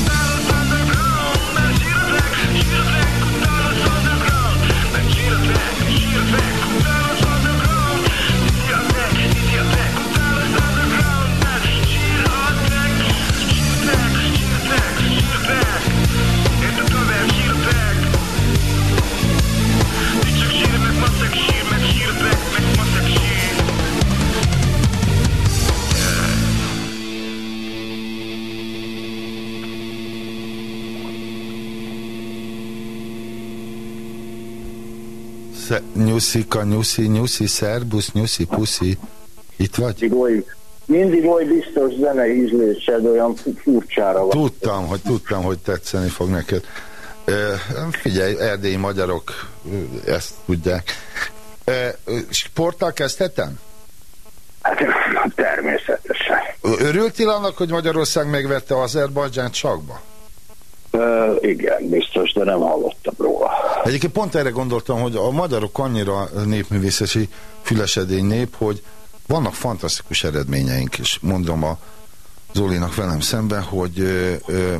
Sze- Nyuszika, nyuszi, nyuszi, szerbusz, nyuszi, puszi. Itt vagy?
mindig oly, mindig oly biztos zene ízlésed, olyan fu- furcsára van.
Tudtam, hogy tudtam, hogy tetszeni fog neked. Ö, figyelj, erdélyi magyarok ezt tudják. Ö, Sporttal kezdhetem?
Hát, természetesen.
Örültél annak, hogy Magyarország megvette Azerbajdzsánt sakba?
Ö, igen, biztos, de nem hallottam róla.
Egyébként pont erre gondoltam, hogy a magyarok annyira népművészesi fülesedény nép, hogy vannak fantasztikus eredményeink is. Mondom a Zolinak velem szemben, hogy ö, ö,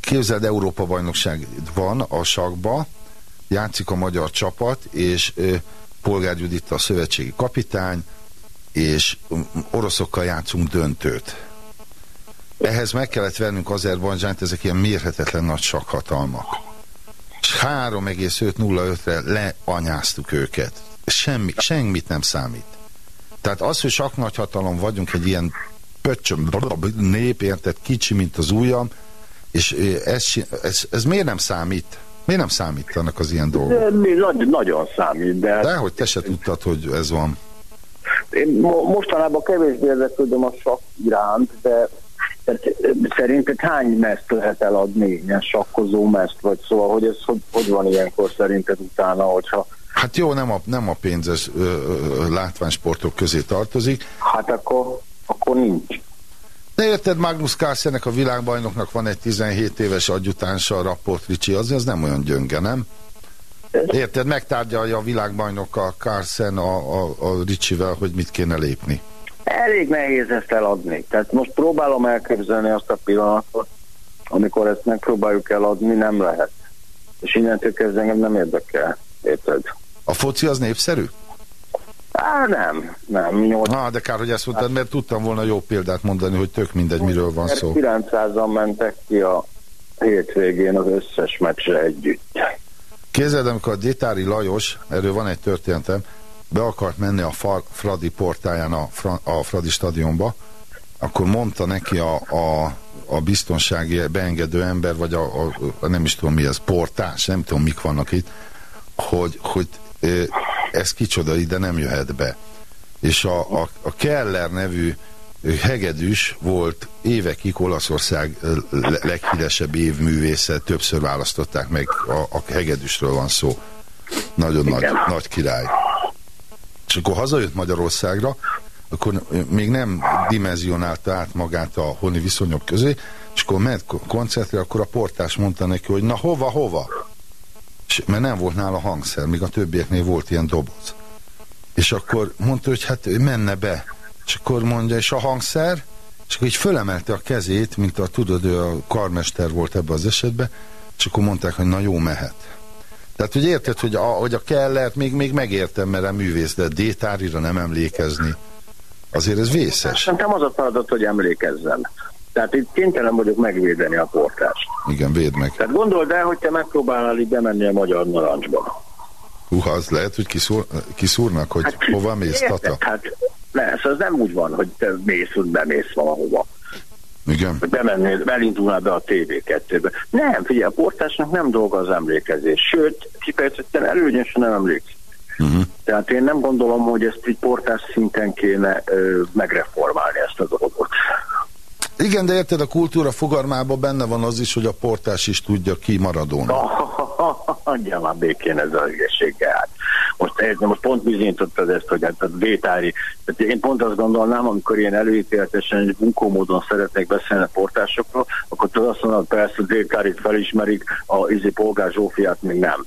képzeld Európa bajnokság van a sakba, játszik a magyar csapat, és ö, Polgár Judit a szövetségi kapitány, és oroszokkal játszunk döntőt. Ehhez meg kellett vennünk Azerbajdzsánt, ezek ilyen mérhetetlen nagy sakhatalmak. És 3,505-re leanyáztuk őket. Semmi, semmit nem számít. Tehát az, hogy sak nagyhatalom vagyunk, egy ilyen pöcsöm nép, érted, kicsi, mint az ujjam, és ez, ez, ez miért nem számít? Miért nem számítanak az ilyen dolgok?
Nagy, nagyon számít, de,
De hogy te se tudtad, hogy ez van.
én mo- mostanában kevésbé érdeklődöm a sakk iránt, de tehát, szerinted hány meszt lehet eladni, ilyen sakkozó meszt, vagy szóval, hogy ez hogy, hogy van ilyenkor szerinted utána, hogyha
Hát jó, nem a, nem a pénzes ö, ö, látványsportok közé tartozik,
hát akkor, akkor nincs.
De érted, Magnus Carlsennek a világbajnoknak van egy 17 éves adjutánsa, a Rapport Ricsi, az, az nem olyan gyönge, nem? Érted, megtárgyalja a világbajnokkal Carlsen a, a, a Ricsivel, hogy mit kéne lépni.
Elég nehéz ezt eladni. Tehát most próbálom elképzelni azt a pillanatot, amikor ezt megpróbáljuk eladni, nem lehet. És innentől kezdve engem nem érdekel. Érted?
A foci az népszerű?
Á, nem, nem. Nyolc
Ah, de kár, hogy ezt mondtad, mert tudtam volna jó példát mondani, hogy tök mindegy, miről van szó.
900-an mentek ki a hétvégén az összes meccsre együtt.
Képzeld, amikor a Détári Lajos, erről van egy történetem, be akart menni a Fradi portáján a, Fra, a Fradi stadionba, akkor mondta neki a, a, a biztonsági beengedő ember, vagy a, a, a nem is tudom mi ez, portás, nem tudom mik vannak itt, hogy, hogy ez kicsoda, ide nem jöhet be. És a, a, a Keller nevű Hegedűs volt évekig Olaszország le- leghíresebb évművésze, többször választották meg, a, a Hegedűsről van szó. Nagyon nagy, nagy király. És akkor hazajött Magyarországra, akkor még nem dimenzionálta át magát a honi viszonyok közé, és akkor ment ko- koncertre, akkor a portás mondta neki, hogy na hova, hova? És, mert nem volt nála hangszer, míg a többieknél volt ilyen doboz. És akkor mondta, hogy hát ő menne be. És akkor mondja, és a hangszer? És akkor így fölemelte a kezét, mint a tudod, ő a karmester volt ebbe az esetben, és akkor mondták, hogy na jó, mehet. Tehát, hogy érted, hogy a, hogy a kellert még, még megértem, mert a művész, de détárira nem emlékezni. Azért ez vészes.
Szerintem az a feladat, hogy emlékezzen. Tehát itt kénytelen vagyok megvédeni a portást.
Igen, véd meg.
Tehát gondold el, hogy te megpróbálnál így bemenni a magyar narancsba.
Húha, az lehet, hogy kiszúr, kiszúrnak, hogy hova mész,
Érted?
Tata?
Hát lesz, az nem úgy van, hogy te mész, hogy bemész valahova.
Igen.
Hogy bemennél, be a TV2-be. Nem, figyelj, a portásnak nem dolga az emlékezés. Sőt, kifejezetten előnyösen nem emlékszik.
Uh-huh.
Tehát én nem gondolom, hogy ezt így portás szinten kéne ö, megreformálni ezt a dolgot.
Igen, de érted, a kultúra fogarmában benne van az is, hogy a portás is tudja ki maradón.
Adjál már békén ez az egészséggel. Most, ez- most pont bizonyítottad ezt, hogy hát a vétári, tehát én pont azt gondolnám, amikor ilyen előítéletesen és bunkó módon szeretnék beszélni a portásokról, akkor tudod azt hogy persze a détárit felismerik, a izi polgár Zsófiát még nem.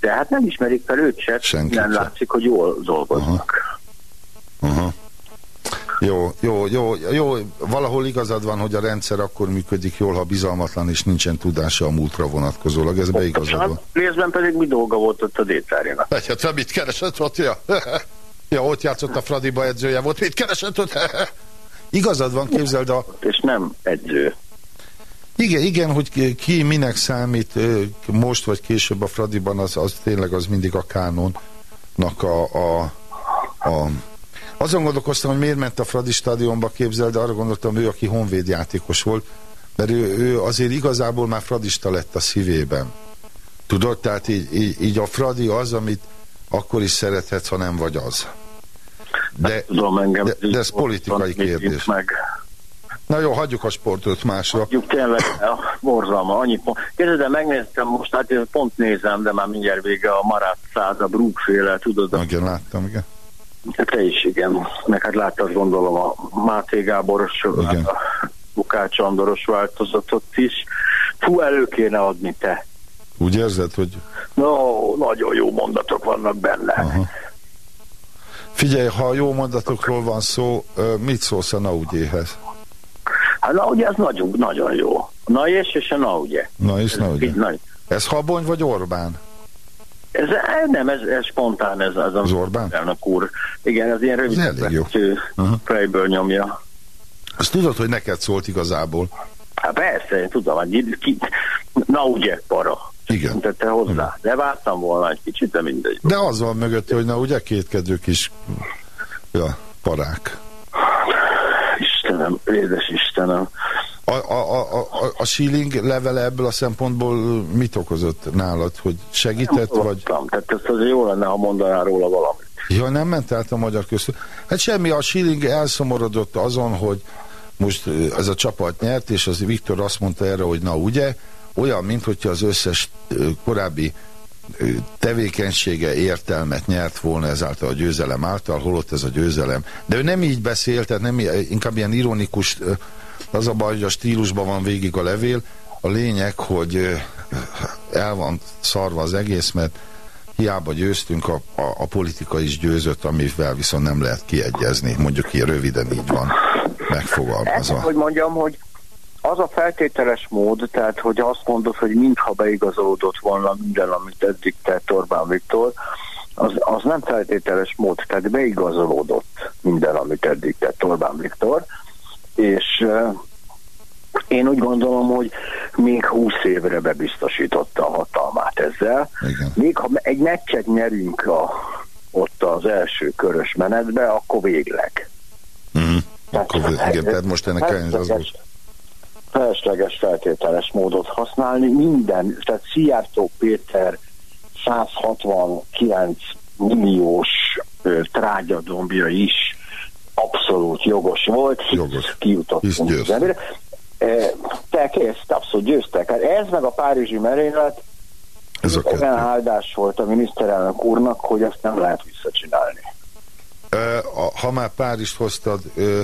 De hát nem ismerik fel őt se,
Senkit
nem látszik, hogy jól dolgoznak.
Aha. Jó, jó, jó, jó, valahol igazad van, hogy a rendszer akkor működik jól, ha bizalmatlan és nincsen tudása a múltra vonatkozólag, ez beigazad van.
Részben pedig mi dolga volt ott a détárinak?
Hát, mit keresett ott? Ja. ja, ott játszott a Fradiba edzője volt, mit keresett ott? igazad van, képzeld a...
És nem edző.
Igen, igen, hogy ki- minek számít most vagy később a Fradiban, az, az tényleg az mindig a kánonnak a, a, a azon gondolkoztam, hogy miért ment a Fradi stadionba képzel, de arra gondoltam, ő, aki honvéd játékos volt, mert ő, ő azért igazából már fradista lett a szívében. Tudod, tehát így, így, így a Fradi az, amit akkor is szerethetsz, ha nem vagy az. De,
Tudom engem.
de, de ez politikai kérdés.
Meg.
Na jó, hagyjuk a sportot másra.
Hagyjuk tényleg a borzalma, annyi pont. El, megnéztem most, hát én pont nézem, de már mindjárt vége a Marat száz, a Brookféle, tudod,
Igen, láttam, igen.
Te is, igen. Meg hát láttad gondolom a Máté Gáboros,
Igen.
a Lukács Andoros változatot is. Fú, elő kéne adni te.
Úgy érzed, hogy
No, nagyon jó mondatok vannak benne.
Aha. Figyelj, ha jó mondatokról van szó, mit szólsz a Naugyéhez?
Hát na ugye ez nagyon, nagyon jó. Na és, és a na ugye.
Na és Naugyé.
Így nagy.
Ez Habony vagy Orbán?
Ez, ez nem, ez, ez spontán, ez az,
Az Orbán?
elnök úr. Igen, ez ilyen rövid
elég jó.
fejből nyomja.
Azt tudod, hogy neked szólt igazából.
Hát persze, én tudom, hogy ki, na ugye, para.
Igen.
Tette hozzá. De vártam volna egy kicsit, de mindegy.
De az van mögötte, hogy na ugye kétkedő kis ja, parák.
Istenem, édes Istenem.
A, a, a, a, a Schilling levele ebből a szempontból mit okozott nálad? Hogy segített, vagy...
Hallottam, tehát ezt azért jó lenne, ha mondanál róla valamit.
Ja, nem ment át a magyar köztük. Hát semmi, a Schilling elszomorodott azon, hogy most ez a csapat nyert, és az Viktor azt mondta erre, hogy na ugye, olyan, mint hogyha az összes korábbi tevékenysége értelmet nyert volna ezáltal a győzelem által, holott ez a győzelem. De ő nem így beszélt, tehát nem, inkább ilyen ironikus, az a baj, hogy a stílusban van végig a levél. A lényeg, hogy el van szarva az egész, mert hiába győztünk, a, a, a politika is győzött, amivel viszont nem lehet kiegyezni. Mondjuk ilyen röviden így van megfogalmazva.
hogy mondjam, hogy az a feltételes mód, tehát hogy azt mondod, hogy mintha beigazolódott volna minden, amit eddig tett Orbán Viktor, az, az nem feltételes mód, tehát beigazolódott minden, amit eddig tett Orbán Viktor, és én úgy gondolom, hogy még 20 évre bebiztosította a hatalmát ezzel.
Igen.
Még ha egy meccset nyerünk a, ott az első körös menetbe, akkor végleg.
Mm. Akkor, igen, tehát most ennek ennyi az volt.
felesleges feltételes módot használni. Minden, tehát Szijjártó Péter 169 milliós trágyadombja is abszolút jogos volt, hisz
Jogos.
kijutottunk.
Hisz győztek.
Zsebire. E, Te kész, abszolút győztek. Hát ez meg a párizsi merénylet,
Ez a
olyan áldás volt a miniszterelnök úrnak, hogy ezt nem lehet visszacsinálni.
A- Ha már Párizst hoztad ö,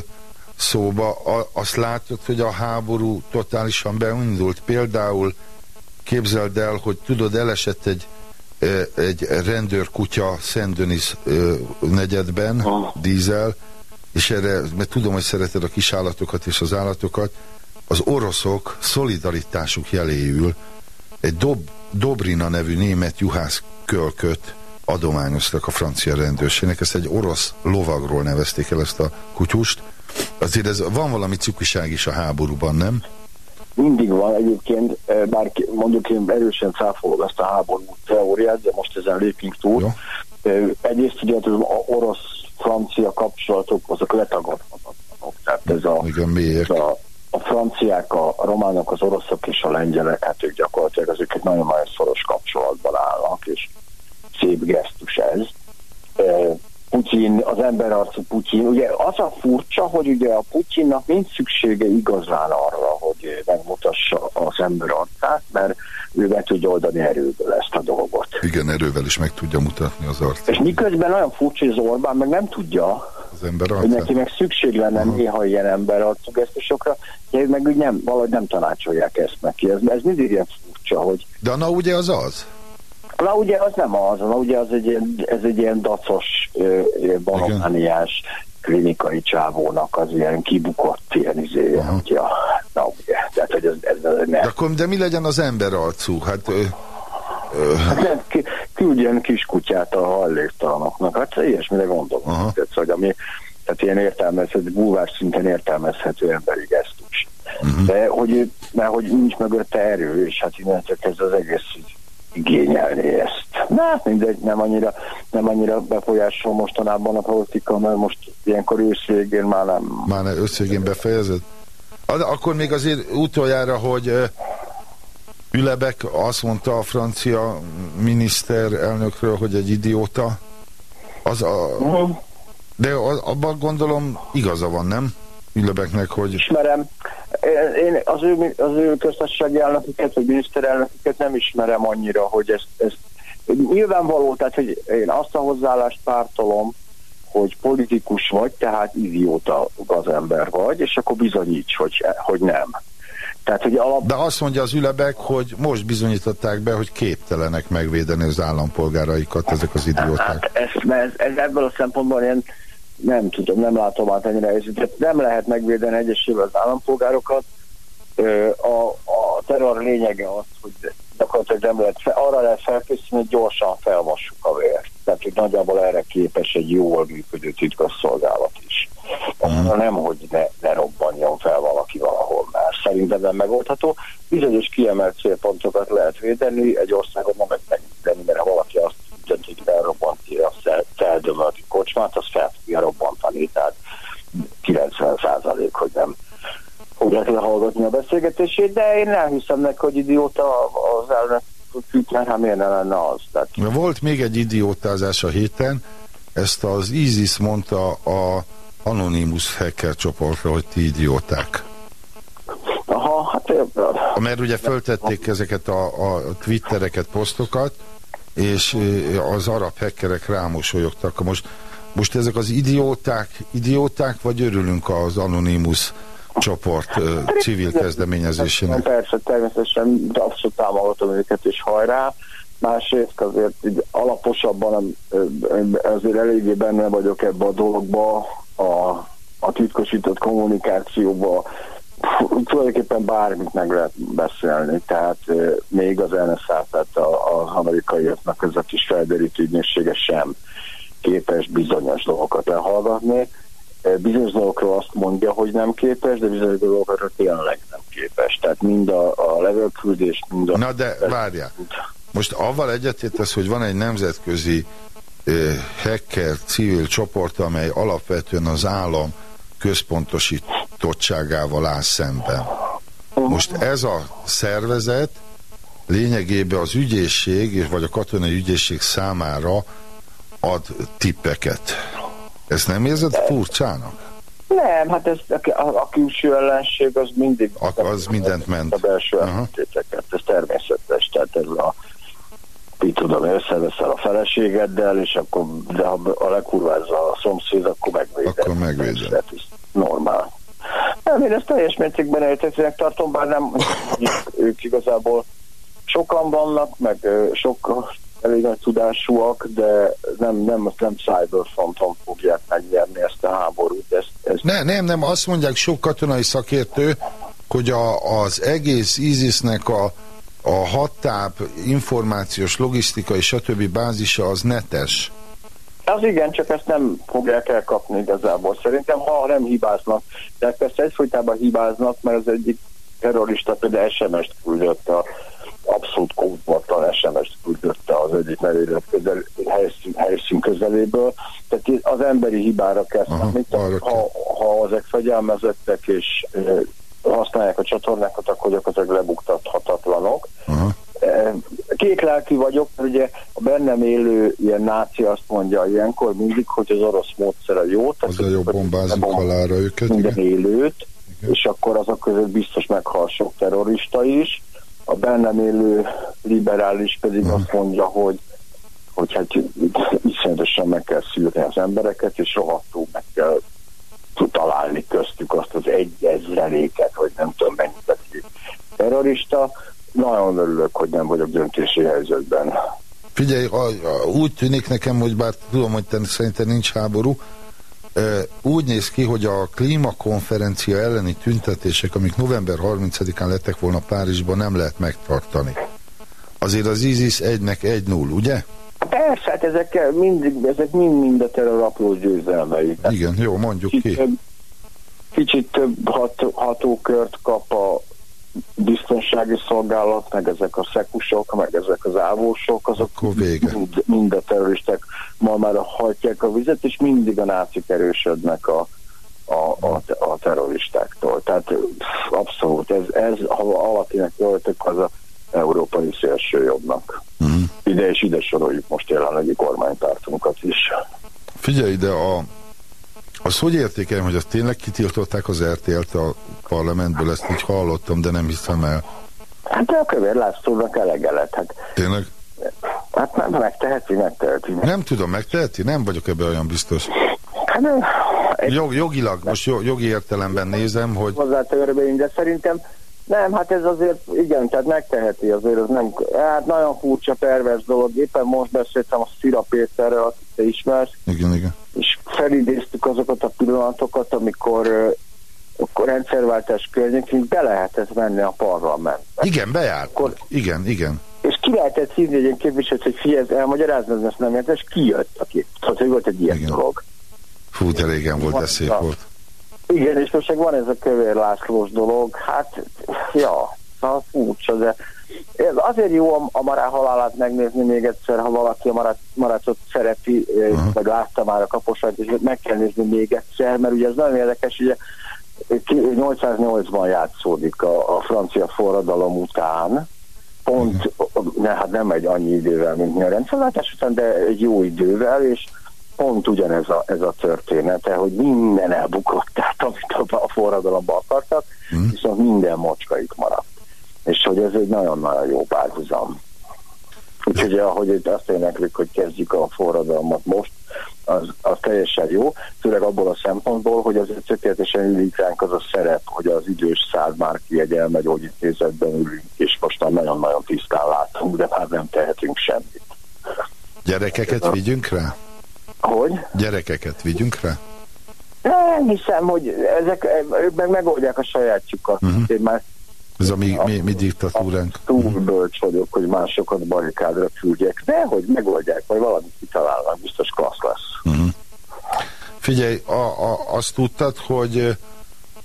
szóba, azt látod, hogy a háború totálisan beindult. Például képzeld el, hogy tudod, elesett egy, ö, egy rendőrkutya Szent Denis ö, negyedben, dízel, és erre, mert tudom, hogy szereted a kis állatokat és az állatokat, az oroszok szolidaritásuk jeléül egy Dob, Dobrina nevű német juhász kölköt adományoztak a francia rendőrségnek. Ezt egy orosz lovagról nevezték el ezt a kutyust. Azért ez van valami cukiság is a háborúban, nem?
Mindig van egyébként, e, bár mondjuk én erősen cáfolom ezt a háború teóriát, de most ezen lépünk túl.
Jó.
E, Egyrészt ugye az orosz-francia kapcsolatok, azok letagadhatatlanok. Tehát ez a,
Igen, miért?
a, a franciák, a, románok, az oroszok és a lengyelek, hát ők gyakorlatilag azokat nagyon-nagyon szoros kapcsolatban állnak, és szép gesztus ez. Putyin, az emberarcú Putyin, ugye az a furcsa, hogy ugye a Putyinnak nincs szüksége igazán arra, hogy megmutassa az ember arcát, mert ő be tudja oldani erőből ezt a dolgot.
Igen, erővel is meg tudja mutatni az arcát.
És miközben nagyon furcsa, hogy az Orbán meg nem tudja,
Az ember
hogy neki
arcát.
meg szükség lenne
Aha.
néha ilyen emberarcú gesztusokra, de meg úgy nem, valahogy nem tanácsolják ezt neki. Ez, ez mindig ilyen furcsa, hogy
De na ugye az az?
Na ugye az nem az, na ugye az egy ilyen, ez egy ilyen dacos, balomániás klinikai csávónak az ilyen kibukott ilyen izéje,
Aha.
ja, na ugye, tehát hogy ez, ez, ez
De,
nem.
akkor, de mi legyen az ember arcú? Hát ö,
Nem, ki- Küldjen kiskutyát a hajléktalanoknak, hát ilyesmire gondolom.
Aha.
Tehát, hogy ami, tehát ilyen értelmezhető, búvás szinten értelmezhető emberi gesztus.
Mhm.
De hogy, ő- mert hogy nincs mögötte erő, és hát innentől kezdve az egész igényelni ezt. Na, mindegy, nem annyira, nem annyira befolyásol mostanában a politika, mert most ilyenkor ősz végén már nem.
Már ne összegén befejezed? Akkor még azért utoljára, hogy Ülebek azt mondta a francia miniszter elnökről, hogy egy idióta. Az a, de abban gondolom igaza van, nem? Ülebeknek, hogy
Ismerem, én az ő, az ő köztársasági elnöküket, vagy miniszterelnöküket nem ismerem annyira, hogy ezt, ezt nyilvánvaló, tehát hogy én azt a hozzáállást pártolom, hogy politikus vagy, tehát idióta az ember vagy, és akkor bizonyíts, hogy, hogy nem. Tehát, hogy alap,
de azt mondja az Ülebek, hogy most bizonyították be, hogy képtelenek megvédeni az állampolgáraikat ezek az idióták.
Hát ez, ez, ez ebből a szempontból én nem tudom, nem látom át ennyire helyzetet. Nem lehet megvédeni egyesével az állampolgárokat. A, a terror lényege az, hogy gyakorlatilag nem lehet fel, arra lehet felkészülni, hogy gyorsan felmossuk a vért. Tehát, hogy nagyjából erre képes egy jól működő titkosszolgálat is. Arra nem, hogy ne, ne robbanjon fel valaki valahol, mert szerintem nem megoldható. Bizonyos kiemelt célpontokat lehet védeni, egy országot nem lehet megvédeni, mert ha valaki azt dönti, hogy elrobbanti a feldömölti kocsmát, azt fel tudja robbantani, tehát 90 százalék, hogy nem fogják lehallgatni a beszélgetését, de én nem hiszem neki, hogy idióta az elnök mert hát miért ne lenne az? Tehát
Volt még egy idiótázás a héten, ezt az ISIS mondta a Anonymous hacker csoportra, hogy ti idióták.
Aha, hát
Mert ugye föltették ezeket a, a twittereket, posztokat, és ö, az arab hackerek rámosolyogtak. Most, most ezek az idióták, idióták, vagy örülünk az Anonymous csoport ö, civil kezdeményezésének?
Persze, természetesen de abszolút támogatom őket, és hajrá. Másrészt azért így alaposabban azért eléggé benne vagyok ebbe a dologba, a, a titkosított kommunikációba, tulajdonképpen bármit meg lehet beszélni, tehát még az NSA, tehát az amerikaiaknak ez a kis felderítő ügynöksége sem képes bizonyos dolgokat elhallgatni. Ö, Bizonyos dolgokról azt mondja, hogy nem képes, de bizonyos dolgokra tényleg nem képes. Tehát mind a, a levélküldés, mind a...
Na de várjál, most avval egyetértesz, hogy van egy nemzetközi ö, hacker civil csoport, amely alapvetően az állam központosítottságával áll szemben. Most ez a szervezet lényegében az ügyészség, és vagy a katonai ügyészség számára ad tippeket. Ezt nem érzed furcsának?
Nem, hát ez a, a, külső ellenség az mindig...
A, az mindent ment.
A belső ellentéteket, ez természetes, tehát ez a mit tudom, összeveszel a feleségeddel, és akkor de ha a lekurvázza a szomszéd, akkor megvéded.
Akkor megvéded.
Tehát ez normál. Nem, én ezt teljes mértékben eltetőnek tartom, bár nem ők igazából sokan vannak, meg sok elég nagy tudásúak, de nem, nem, nem Cyberfronton fogják megnyerni ezt a háborút. Ezt, ezt
Ne, nem, nem, azt mondják sok katonai szakértő, hogy a, az egész ISIS-nek a, a hattáp, információs, logisztikai, stb. bázisa az netes.
Az igen, csak ezt nem fogják elkapni igazából. Szerintem, ha nem hibáznak, de persze egyfolytában hibáznak, mert az egyik terrorista például SMS-t küldött a abszolút kódbatlan SMS-t küldött az egyik merénylet közel, helyszín, helyszín közeléből. Tehát az emberi hibára kell számítani. Ha, ha ezek fegyelmezettek és használják a csatornákat, akkor gyakorlatilag lebuktathatatlanok.
Aha.
Kék lelkű vagyok, mert ugye a bennem élő ilyen náci azt mondja ilyenkor mindig, hogy az orosz módszer a jó. tehát
Azzal jobb
hogy
bombázunk
lebomb-
halára őket.
minden
Igen.
élőt, és akkor azok között biztos meghal sok terrorista is. A bennem élő liberális pedig
Mhm.
azt mondja, hogy hogy hát iszonyatosan meg kell szűrni az embereket, és rohadtul meg kell találni köztük azt az egy ezreléket, vagy nem tudom mennyit aki terrorista. Nagyon örülök, hogy nem vagyok döntési helyzetben.
Figyelj, úgy tűnik nekem, hogy bár tudom, hogy te, szerintem nincs háború, úgy néz ki, hogy a klímakonferencia elleni tüntetések, amik november 30-án lettek volna Párizsban, nem lehet megtartani. Azért az ISIS 1-nek 1-0, ugye?
Persze, hát ezek mindig, ezek mind-mind a terror apró győzelmei.
Igen, jó, mondjuk
kicsit
ki.
több, kicsit több hat, hatókört kap a biztonsági szolgálat, meg ezek a szekusok, meg ezek az ávósok, azok
Akkor vége.
mind, mind a terroristák ma már hajtják a vizet, és mindig a nácik erősödnek a, a, a, a terroristáktól. Tehát abszolút, ez, ez ha valakinek jöttek, az a európai szélsőjobbnak.
Mhm.
Ide és ide soroljuk most jelenlegi kormánypártunkat is.
Figyelj, de a, az hogy értékelem, hogy azt tényleg kitiltották az RTL-t a parlamentből, ezt így hallottam, de nem hiszem el.
Hát a kövér Lászlónak elege lett. Hát,
Tényleg?
hát nem megteheti, megteheti.
Nem tudom, megteheti? Nem vagyok ebben olyan biztos.
Hát, egy
Jog, jogilag, most jo- jogi értelemben nézem, hogy
hozzá törvény, de szerintem nem, hát ez azért, igen, tehát megteheti azért, az nem, hát nagyon furcsa, pervers dolog. Éppen most beszéltem a Szira Péterrel, akit te ismersz,
igen, igen.
És felidéztük azokat a pillanatokat, amikor akkor rendszerváltás környékén be lehetett menni a parlamentbe.
Igen, bejárt.
Akkor-
Igen, igen.
És ki lehetett hívni egy ilyen képviselőt, hogy figyelj, elmagyarázni, ezt nem érte, és ki jött, aki. Tehát, hogy volt egy ilyen
Igen.
dolog.
Fú, de régen volt, de szép volt.
Igen, és most van ez a kövér Lászlós dolog, hát, ja, szóval furcsa, de ez azért jó a, a Mará halálát megnézni még egyszer, ha valaki a Marát, Marácot szereti, uh-huh. vagy látta már a kaposát, és meg kell nézni még egyszer, mert ugye ez nagyon érdekes, ugye ki- 808-ban játszódik a, a francia forradalom után, pont, ne, hát nem egy annyi idővel, mint mi a rendszerváltás után, de egy jó idővel, és pont ugyanez a, ez a története, hogy minden elbukott, tehát amit a, a forradalomban akartak, mm. viszont minden mocskaik maradt. És hogy ez egy nagyon-nagyon jó párhuzam. Úgyhogy ahogy itt azt éneklik, hogy kezdjük a forradalmat most, az, az teljesen jó, főleg abból a szempontból, hogy azért tökéletesen ülik ránk az a szerep, hogy az idős szád már ki egy elmegyógyintézetben ülünk, és most már nagyon-nagyon tisztán látunk, de már nem tehetünk semmit.
Gyerekeket vigyünk rá?
Hogy?
Gyerekeket vigyünk rá?
Nem hiszem, hogy ezek, ők meg megoldják a sajátjukat. Uh-huh. Én már
Ez a mi, mi, mi diktatúránk.
túl bölcs vagyok, hogy másokat barikádra küldjek, de hogy megoldják, vagy valamit kitalálnak, biztos klassz lesz.
Figyelj, a, a, azt tudtad, hogy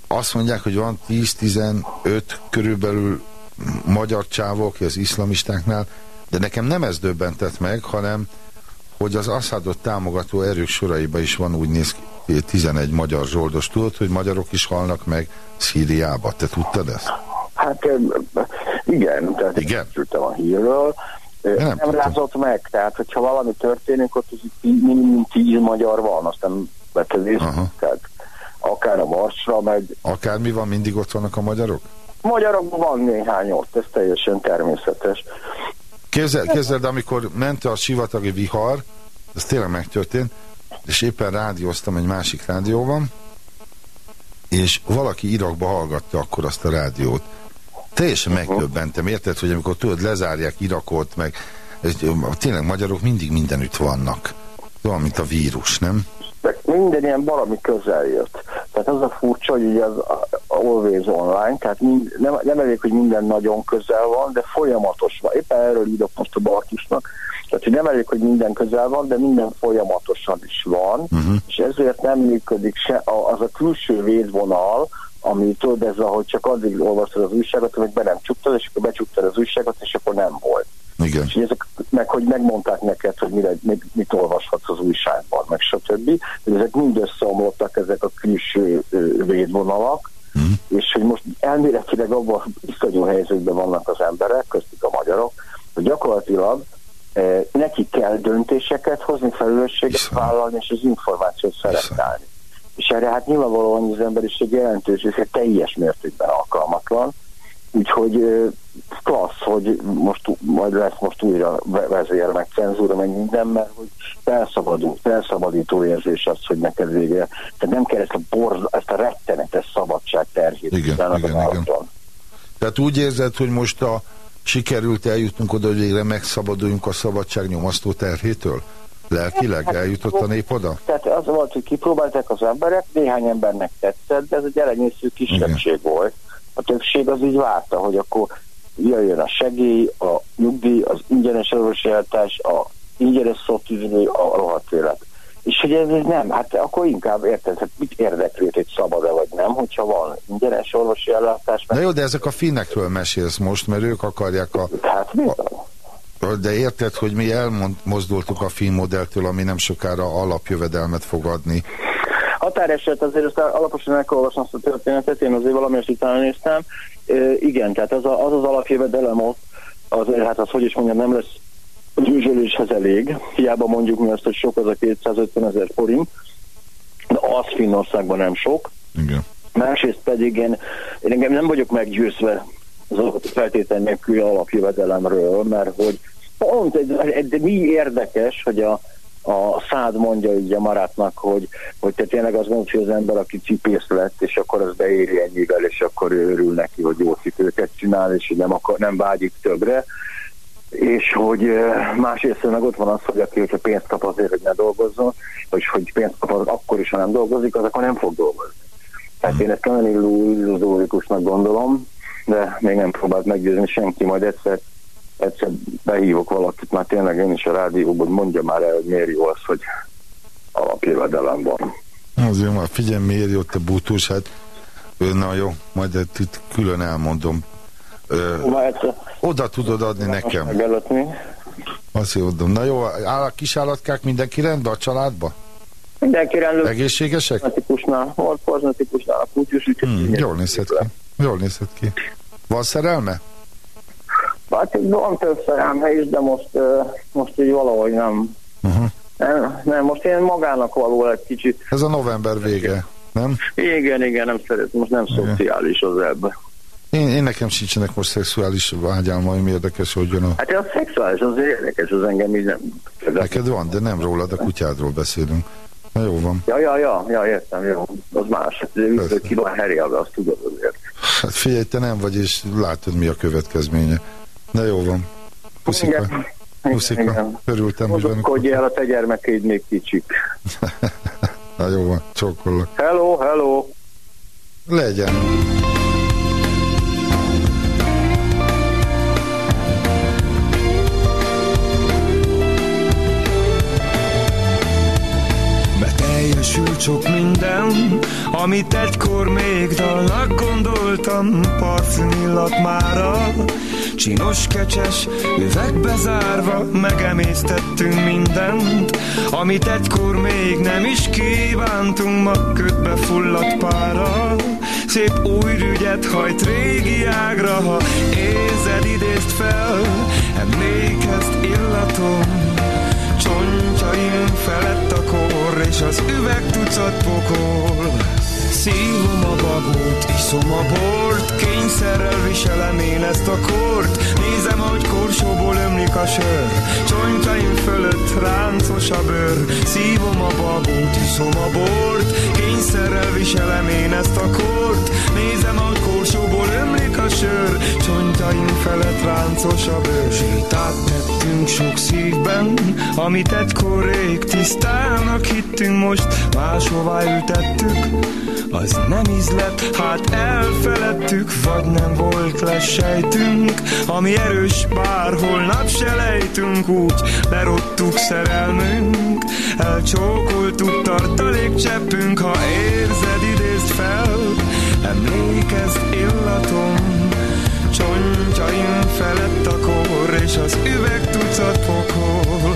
azt mondják, hogy van 10-15 körülbelül magyar csávok az iszlamistáknál, de nekem nem ez döbbentett meg, hanem hogy az Assadot támogató erők soraiba is van úgy néz ki 11 magyar zsoldos. Tudod, hogy magyarok is halnak meg Szíriába? Te tudtad ezt?
Hát igen, tehát
Igen?
tudtam a hírről. Ö,
nem
Nem, rázott meg, tehát hogyha valami történik, ott minimum tíz magyar van, azt nem vetedés.
Aha.
Tehát akár a Marsra megy.
Akár mi van, mindig ott vannak a magyarok?
Magyarokban van néhány ott, ez teljesen természetes.
Képzeld, képzeld, amikor ment a sivatagi vihar, ez tényleg megtörtént, és éppen rádióztam egy másik rádióban, és valaki Irakba hallgatta akkor azt a rádiót. Teljesen megdöbbentem, érted, hogy amikor tudod, lezárják Irakot, meg tényleg magyarok mindig mindenütt vannak. Olyan, mint a vírus, nem?
De minden ilyen valami közel jött. Tehát az a furcsa, hogy ugye az always online, tehát mind, nem, nem elég, hogy minden nagyon közel van, de folyamatos van. Éppen erről írok most a Bartusnak. Tehát, hogy nem elég, hogy minden közel van, de minden folyamatosan is van, uh-huh. és ezért nem működik se az a külső védvonal, ami tudod, ez hogy csak addig olvastad az újságot, hogy be nem csuktad, és akkor becsuktad az újságot, és akkor nem volt.
Igen.
És ezek, meg hogy megmondták neked, hogy mire, mit, mit olvashatsz az újságban, meg stb. De ezek mind összeomlottak, ezek a külső védvonalak, mm. és hogy most elméletileg abban iszonyú helyzetben vannak az emberek, köztük a magyarok, hogy gyakorlatilag eh, neki kell döntéseket hozni, felelősséget Viszont. vállalni, és az információt szerepelni. És erre hát nyilvánvalóan az ember is egy jelentős, és egy teljes mértékben alkalmatlan, Úgyhogy klassz, hogy most majd lesz most újra vezér, meg cenzúra, meg minden, mert hogy felszabadul, felszabadító érzés az, hogy neked vége. Tehát nem kell ezt a, borz, ezt a rettenetes szabadság terhét.
Igen, igen, igen. Tehát úgy érzed, hogy most a sikerült eljutnunk oda, hogy végre megszabaduljunk a szabadság nyomasztó terhétől? Lelkileg eljutott a nép oda?
Tehát az volt, hogy kipróbálták az emberek, néhány embernek tetszett, de ez egy elenyésző kisebbség Igen. volt a többség az így várta, hogy akkor jöjjön a segély, a nyugdíj, az ingyenes orvosjártás, a ingyenes szótűző, a rohadt élet. És hogy ez nem, hát akkor inkább érted, hát mit érdekli, hogy szabad-e vagy nem, hogyha van ingyenes orvosi ellátás.
Na jó, de ezek a finnekről mesélsz most, mert ők akarják a...
Hát
A, de érted, hogy mi elmozdultuk a finn modelltől, ami nem sokára alapjövedelmet fog adni
határeset azért azt alaposan elolvasom azt a történetet, én azért valamelyest utána néztem. E, igen, tehát az a, az, az alapjövedelem ott, az, hát az, hogy is mondjam, nem lesz gyűzsöléshez elég. Hiába mondjuk mi azt, hogy sok az a 250 ezer forint, de az Finnországban nem sok.
Igen.
Másrészt pedig én, én engem nem vagyok meggyőzve az feltétlen nélküli alapjövedelemről, mert hogy pont, de mi érdekes, hogy a, a szád mondja ugye Marátnak, hogy, hogy te tényleg az mondja, hogy az ember, aki cipész lett, és akkor az beéri ennyivel, és akkor ő örül neki, hogy jó cipőket csinál, és nem, akar, nem vágyik többre. És hogy másrészt meg ott van az, hogy aki, hogyha pénzt kap azért, hogy ne dolgozzon, vagy hogy pénzt kap akkor is, ha nem dolgozik, az akkor nem fog dolgozni. Tehát én ezt nagyon illuzórikusnak gondolom, de még nem próbált meggyőzni senki, majd egyszer egyszer behívok valakit, már tényleg én is a rádióban mondja már el, hogy miért jó az, hogy alapjövedelem van.
Azért már figyelj, miért jött a bútós, hát na jó, majd itt külön elmondom. Ö, oda tudod adni nekem. Azt mondom. Na jó, áll a kis állatkák mindenki rendben a családba?
Mindenki rendben.
Egészségesek?
Kozmetikusnál, hol kozmetikusnál, a kutyus,
hmm, Jól nézhet ki. Jól nézhet ki. Van szerelme?
Hát van több szerelme is, de most, most így valahogy nem. Uh-huh. nem. Nem, most én magának való egy kicsit.
Ez a november vége, nem?
Igen, igen, nem szeret, most nem igen. szociális az ebbe.
Én, én nekem sincsenek most szexuális vágyálmaim, érdekes, hogy jön a...
Hát a szexuális az érdekes, az engem így nem...
Neked van, de nem rólad, a kutyádról beszélünk. Na jó van.
Ja, ja, ja, ja értem, jó. Az más. Hát, ki van herjálva, azt tudod azért.
Hát figyelj, te nem vagy, és látod, mi a következménye. De jó van. Puszika. Puszika. Örültem, hogy van.
Hogy el a te gyermekeid még kicsik.
Na jó van, csókollak.
Hello, hello.
Legyen.
Teljesült sok minden, amit egykor még dalnak gondoltam, parfüm illat mára. Csinos kecses, üvegbe zárva, megemésztettünk mindent, amit egykor még nem is kívántunk, ma ködbe fulladt pára. Szép új rügyet hajt régi ágra, ha érzed, idézt fel, emlékezt illatom, csontjaim felett a kor, és az üveg tucat pokol. Szívom a bagót, iszom a bort Kényszerrel viselem én ezt a kort. Nézem, ahogy korsóból ömlik a sör Csontjaim fölött ráncos a bőr. Szívom a bagót, iszom a bort Kényszerrel viselem én ezt a kort. Nézem, ahogy korsóból ömlik a sör Csontjaim felett ráncos a bőr. Sétát tettünk sok szívben Amit egykor rég tisztának hittünk Most máshová ültettük az nem ízlett, hát elfeledtük, vagy nem volt lesz sejtünk, ami erős, bár holnap úgy lerottuk szerelmünk, elcsókoltuk tartalékcseppünk, ha érzed, idézd fel, emlékezd illatom, csontjaim felett a kor, és az üveg tucat pokol.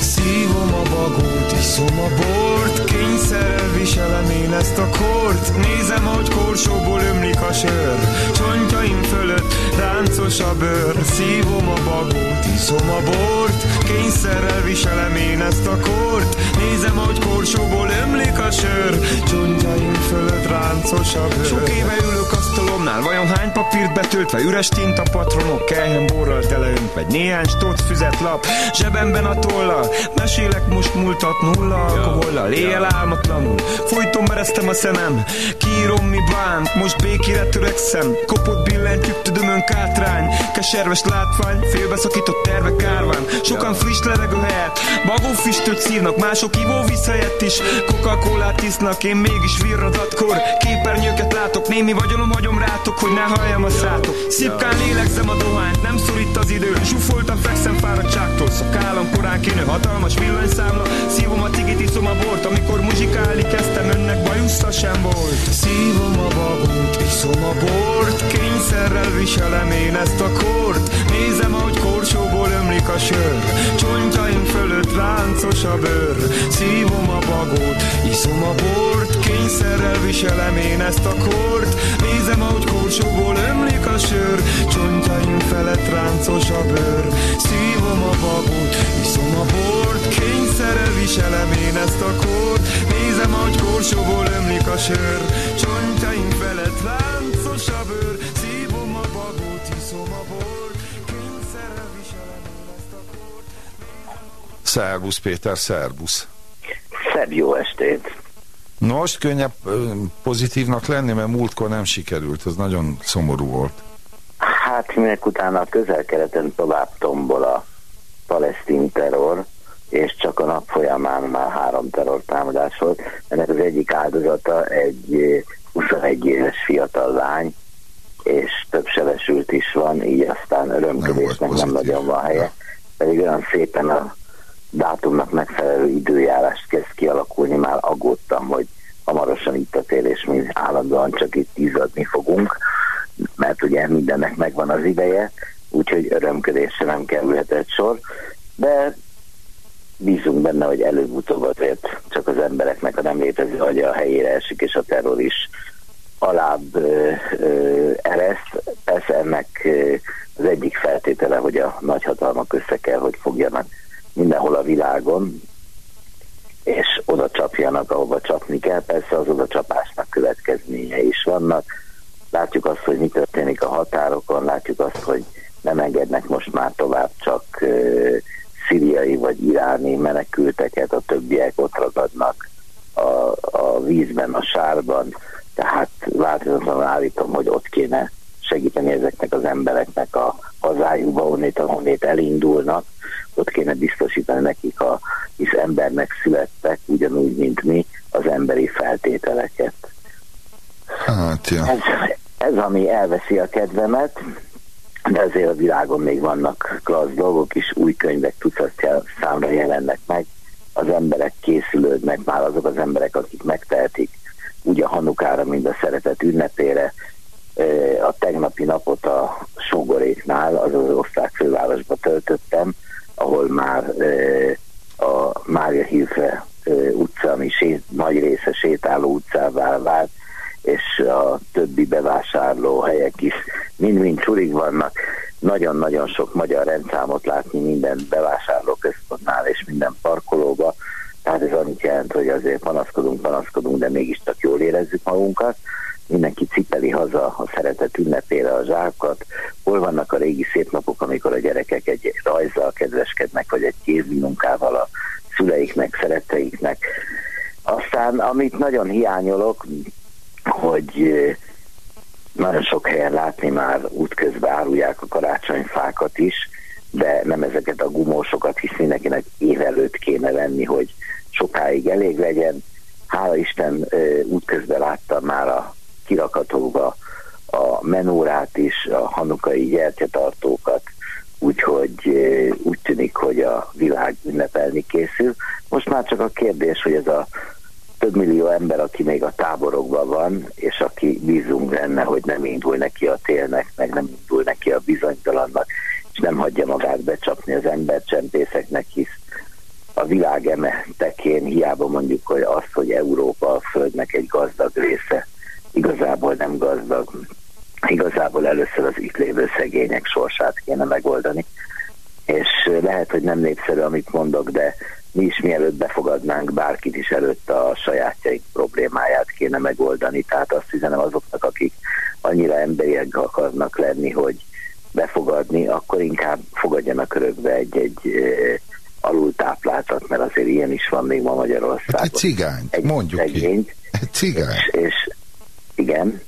Szívom a bagót, iszom a bort, kényszerrel viselem én ezt a kort. Nézem, ahogy korsóból ömlik a sör, csontjaim fölött ráncos a bőr. Szívom a bagót, iszom a bort, kényszerrel viselem én ezt a kort. Nézem, ahogy korsóból ömlik a sör, csontjaim fölött ráncos a bőr. Sok éve ülök asztalomnál, vajon hány papírt betöltve, üres tinta patronok, kelhen borral teleöntve, néhány stott füzet lap, zsebemben a tollal, mesélek most múltat nulla alkohollal, éjjel álmatlanul, folyton mereztem a szemem, kírom mi bánt, most békére törekszem, kopott billentyűk, tüdömön kátrány, keserves látvány, félbeszakított tervek árván, sokan friss levegő helyett, bagófüstöt szívnak, mások ivóvíz helyett is, Coca-Colát isznak, én mégis virradatkor, képernyőket látok, némi vagyonom hagyom rátok, hogy ne halljam a szátok, szipkán lélegzem a dohányt, nem szorít az idő, zsúfoltan fekszem fáradtságtól, szakállam korán kénő, hatalmas villanyszámla, szívom a tigit, iszom a bort, amikor muzsikálni kezdtem, önnek bajusza sem volt. Szívom a bagót, iszom a bort, kényszerrel viselem én ezt a kort, nézem, ahogy korsóból ömlik a sör, csontjaim fölött ráncos a bőr, szívom a bagót, iszom a bort, kényszerrel viselem én ezt a kort, nézem, ahogy korsóból ömlik a sör, csontjaim felett ráncos a bőr, szívom a bagót, iszom a bort, kényszerrel viselem én ezt a kort, nézem, ahogy korsóból ömlik a sör, csontjaim felett ráncos a bőr, szívom a bagót, iszom a bort, kényszerrel viselem én ezt a kort.
Szerbusz Péter, szerbusz.
Szebb jó estét!
Most könnyebb pozitívnak lenni, mert múltkor nem sikerült, ez nagyon szomorú volt.
Hát minek utána a közel-keleten tovább tombol a palesztin terror, és csak a nap folyamán már három terrortámadás volt. Ennek az egyik áldozata egy eh, 21 éves fiatal lány, és több sebesült is van, így aztán örömködésnek nem, nem nagyon van helye. Pedig olyan szépen a dátumnak megfelelő időjárást kezd kialakulni, már aggódtam, hogy hamarosan itt a tél, és mi állandóan csak itt izzadni fogunk, mert ugye mindennek megvan az ideje, úgyhogy örömködésre nem kerülhetett sor, de bízunk benne, hogy előbb-utóbb azért csak az embereknek a nem létező agya a helyére esik, és a terror is alább ö, ö, ereszt. Persze ennek ö, az egyik feltétele, hogy a nagyhatalmak össze kell, hogy fogjanak mindenhol a világon, és oda csapjanak, ahova csapni kell. Persze az oda csapásnak következménye is vannak. Látjuk azt, hogy mi történik a határokon, látjuk azt, hogy nem engednek most már tovább csak szíriai vagy iráni menekülteket, a többiek ott ragadnak a, a vízben, a sárban, tehát változatlanul állítom, hogy ott kéne segíteni ezeknek az embereknek a hazájukba, onnét, ahonnét elindulnak, ott kéne biztosítani nekik, a, hisz embernek születtek, ugyanúgy, mint mi, az emberi feltételeket.
Hát, ja.
Ez, ez, ami elveszi a kedvemet, de azért a világon még vannak klassz dolgok is, új könyvek tucatja számra jelennek meg, az emberek készülődnek már azok az emberek, akik megtehetik, úgy a hanukára, mint a szeretet ünnepére. A tegnapi napot a Sógoréknál, az az osztrák fővárosba töltöttem, ahol már a Mária Hilfe utca, ami sét, nagy része sétáló utcává vált, és a többi bevásárló helyek is mind-mind csurig vannak. Nagyon-nagyon sok magyar rendszámot látni minden bevásárlóközpontnál és minden parkolóba. Tehát ez annyit jelent, hogy azért panaszkodunk, panaszkodunk, de mégiscsak jó jól érezzük magunkat, mindenki cipeli haza a szeretet ünnepére a zsákat, hol vannak a régi szép napok, amikor a gyerekek egy rajzzal kedveskednek, vagy egy kézmunkával a szüleiknek, szeretteiknek. Aztán, amit nagyon hiányolok, hogy nagyon sok helyen látni már útközben árulják a karácsonyfákat is, de nem ezeket a gumósokat, hisz mindenkinek év előtt kéne venni, hogy sokáig elég legyen. Hála Isten útközben láttam már a kirakatokba a menórát is, a hanukai gyertyatartókat, úgyhogy úgy tűnik, hogy a világ ünnepelni készül. Most már csak a kérdés, hogy ez a több millió ember, aki még a táborokban van, és aki bízunk benne, hogy nem indul neki a télnek, meg nem indul neki a bizonytalannak, és nem hagyja magát becsapni az embercsempészeknek, hisz a világ eme tekén hiába mondjuk, hogy azt, hogy Európa a Földnek egy gazdag része, igazából nem gazdag, igazából először az itt lévő szegények sorsát kéne megoldani. És lehet, hogy nem népszerű, amit mondok, de mi is mielőtt befogadnánk bárkit is előtt a sajátjaink problémáját kéne megoldani. Tehát azt hiszem azoknak, akik annyira emberiek akarnak lenni, hogy befogadni, akkor inkább fogadjanak örökbe egy-egy alultápláltat, mert azért ilyen is van még ma Magyarországon.
Hát egy cigányt, egy mondjuk szegényt. Egy cigány.
És, és igen.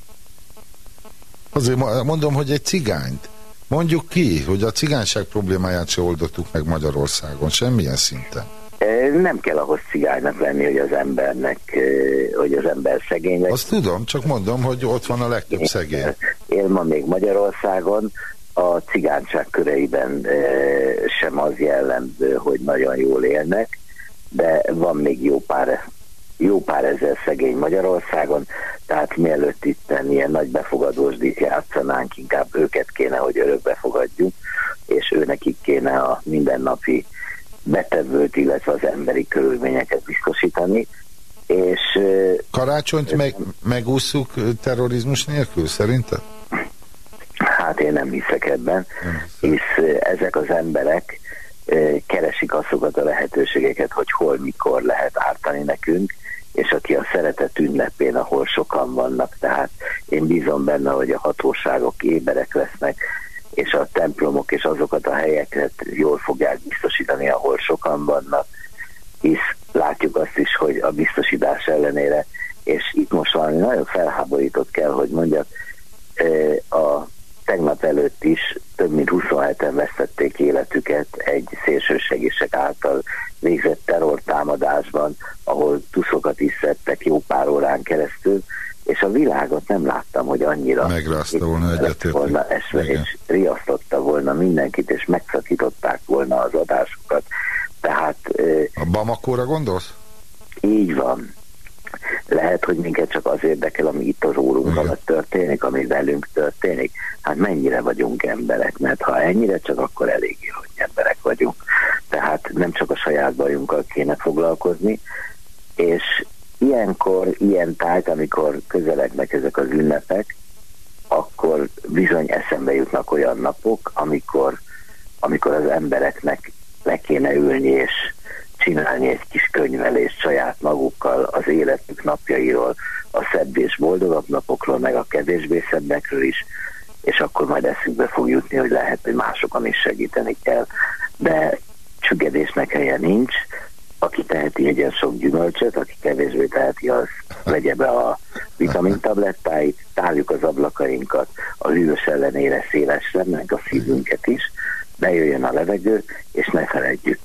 Azért mondom, hogy egy cigányt. Mondjuk ki, hogy a cigányság problémáját se oldottuk meg Magyarországon, semmilyen szinten.
Nem kell ahhoz cigánynak lenni, hogy az embernek, hogy az ember szegény lesz.
Azt tudom, csak mondom, hogy ott van a legtöbb szegény.
Én ma még Magyarországon a cigányság köreiben sem az jellemző, hogy nagyon jól élnek, de van még jó pár, jó pár ezer szegény Magyarországon, tehát mielőtt itt ilyen nagy befogadósdit játszanánk, inkább őket kéne, hogy örökbe fogadjuk, és őnekik kéne a mindennapi betevőt, illetve az emberi körülményeket biztosítani. És,
Karácsonyt meg, megúszuk terrorizmus nélkül, szerinted?
Hát én nem hiszek ebben, hisz ezek az emberek keresik azokat a lehetőségeket, hogy hol, mikor lehet ártani nekünk, és aki a szeretet ünnepén, ahol sokan vannak, tehát én bízom benne, hogy a hatóságok éberek lesznek, és a templomok és azokat a helyeket jól fogják biztosítani, ahol sokan vannak, hisz látjuk azt is, hogy a biztosítás ellenére, és itt most valami nagyon felháborított kell, hogy mondjak, a tegnap előtt is több mint 27-en vesztették életüket egy szélsőségesek által végzett terrortámadásban, ahol tuszokat is szedtek jó pár órán keresztül, és a világot nem láttam, hogy annyira
megrázta volna volna
esve, és riasztotta volna mindenkit, és megszakították volna az adásokat. Tehát...
A Bamakóra gondolsz?
Így van. Lehet, hogy minket csak az érdekel, ami itt az órunk alatt történik, ami velünk történik. Hát mennyire vagyunk emberek, mert ha ennyire csak, akkor eléggé, hogy emberek vagyunk. Tehát nem csak a saját bajunkkal kéne foglalkozni, és ilyenkor, ilyen tájt, amikor közelegnek ezek az ünnepek, akkor bizony eszembe jutnak olyan napok, amikor, amikor az embereknek le kéne ülni és csinálni egy kis könyvelést saját magukkal az életük napjairól, a szebb és boldogabb napokról, meg a kevésbé szebbekről is, és akkor majd eszükbe fog jutni, hogy lehet, hogy másokon is segíteni kell. De csüggedésnek helye nincs, aki teheti, egyen sok gyümölcsöt, aki kevésbé teheti, az vegye be a vitamintablettáit, tárjuk az ablakainkat, a hűvös ellenére szélesre, meg a szívünket is, bejöjjön a levegő, és ne feledjük,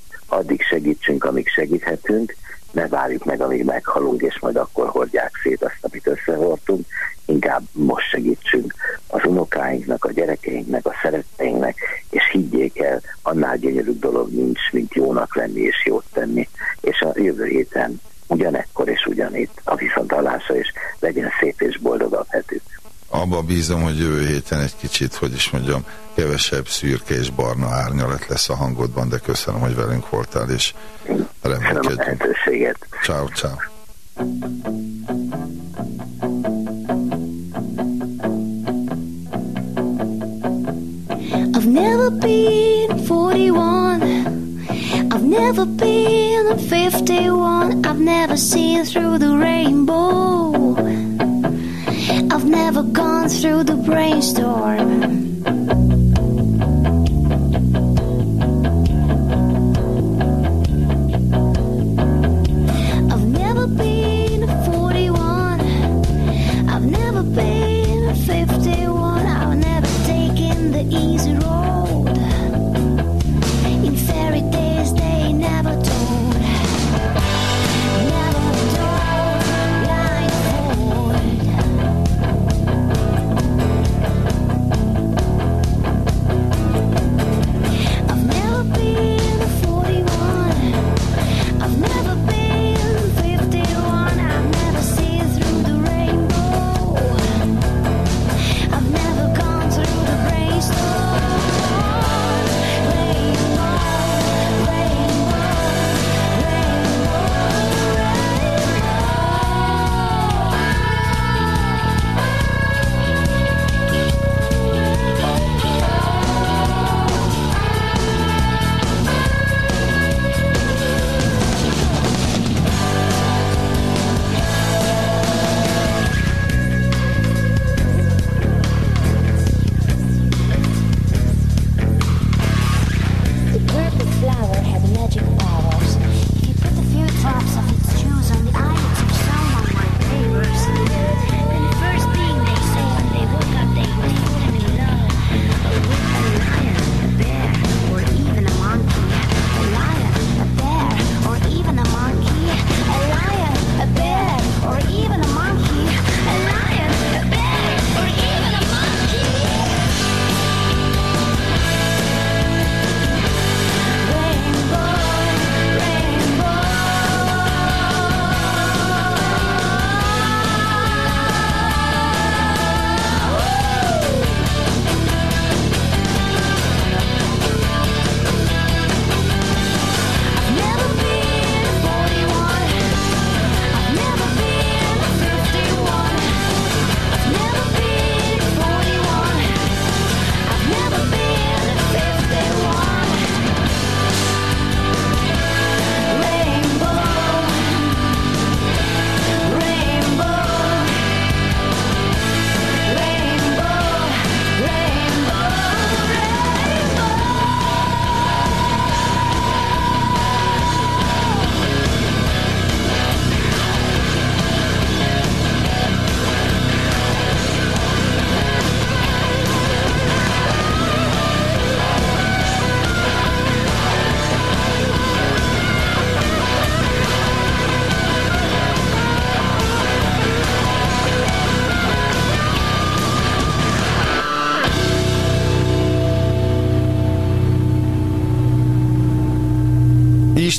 segítsünk, amíg segíthetünk, ne várjuk meg, amíg meghalunk, és majd akkor hordják szét azt, amit összehordtunk, inkább most segítsünk az unokáinknak, a gyerekeinknek, a szeretteinknek, és higgyék el, annál gyönyörűbb dolog nincs, mint jónak lenni és jót tenni, és a jövő héten ugyanekkor és ugyanitt a viszontalásra, és legyen szép és boldogabb hetük.
Abba bízom, hogy jövő héten egy kicsit, hogy is mondjam, kevesebb szürke és barna árnyalat lesz a hangodban, de köszönöm, hogy velünk voltál, és remélkedjünk. Ciao, ciao.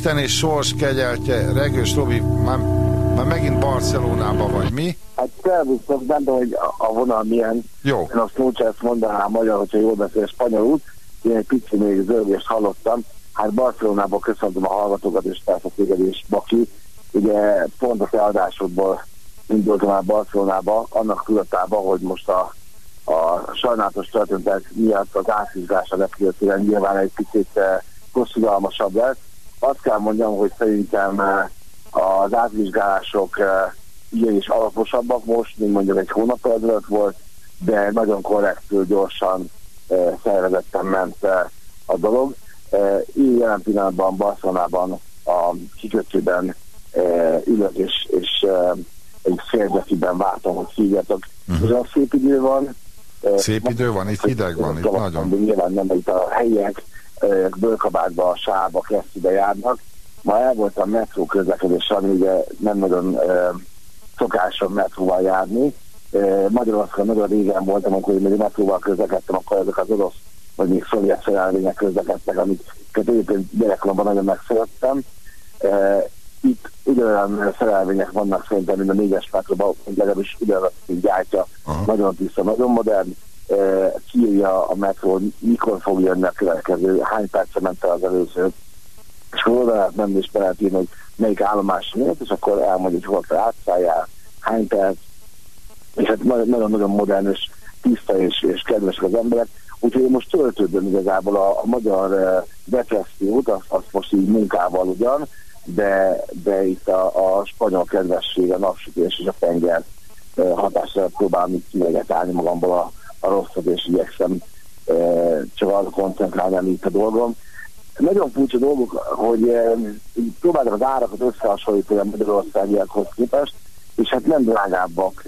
Isten és sors kegyeltje, Regős Robi, már, már megint Barcelonában vagy, mi?
Hát szervusztok, tudom, hogy a, vonal milyen.
Jó.
Én a Snowchest mondanám magyar, hogyha jól beszél spanyolul. Én egy pici még zörgést hallottam. Hát Barcelonából köszöntöm a hallgatókat, és persze téged is, Baki. Ugye pont a te adásodból indultam el Barcelonába, annak tudatában, hogy most a, a sajnálatos történetek miatt az átvizsgás a repülőtéren nyilván egy picit eh, hosszúgalmasabb lesz. Azt kell mondjam, hogy szerintem az átvizsgálások eh, ilyen is alaposabbak most, mint mondjuk egy hónap ezelőtt volt, de nagyon korrektül, gyorsan, szervezetten ment a dolog. Én jelen pillanatban Barcelonában a kikötőben ülök, és, és egy féldefiben vártam, hogy hívjatok. Uh-huh. Ez a szép idő van.
Szép idő van, itt hideg van, itt nagyon.
nyilván nem, itt a helyiek bőrkabátba, a sába, kesztyűbe járnak. Ma el voltam metró közlekedés, ami ugye nem nagyon eh, szokásom metróval járni. Eh, Magyarországon nagyon régen voltam, amikor én még metróval közlekedtem, akkor ezek az orosz vagy még szovjet szerelvények közlekedtek, amiket egyébként gyerekkoromban nagyon megszerettem. Eh, Itt ugyanolyan szerelvények vannak szerintem, mint a négyes metróban, legalábbis ugyanazt gyártja,
Aha.
nagyon tiszta, nagyon modern, kiírja a metró, mikor fog jönni a következő, hány perce ment el az előző, és oda lehet menni, és be lehet írni, hogy melyik állomás miért, és akkor elmondja, hogy hol átszálljál, hány perc, és hát na- nagyon-nagyon modern és tiszta és, és kedvesek az emberek. Úgyhogy én most töltődöm igazából a, a magyar uh, depressziót, azt, azt most így munkával ugyan, de, de itt a, a spanyol kedvesség, a napsütés és a tenger
eh, hatásra próbálom itt kivegetálni magamból a, a rosszat, és igyekszem csak arra koncentrálni, ami a dolgom. Nagyon furcsa dolgok, hogy próbáltam az árakat összehasonlítani a Magyarországiakhoz képest, és hát nem drágábbak,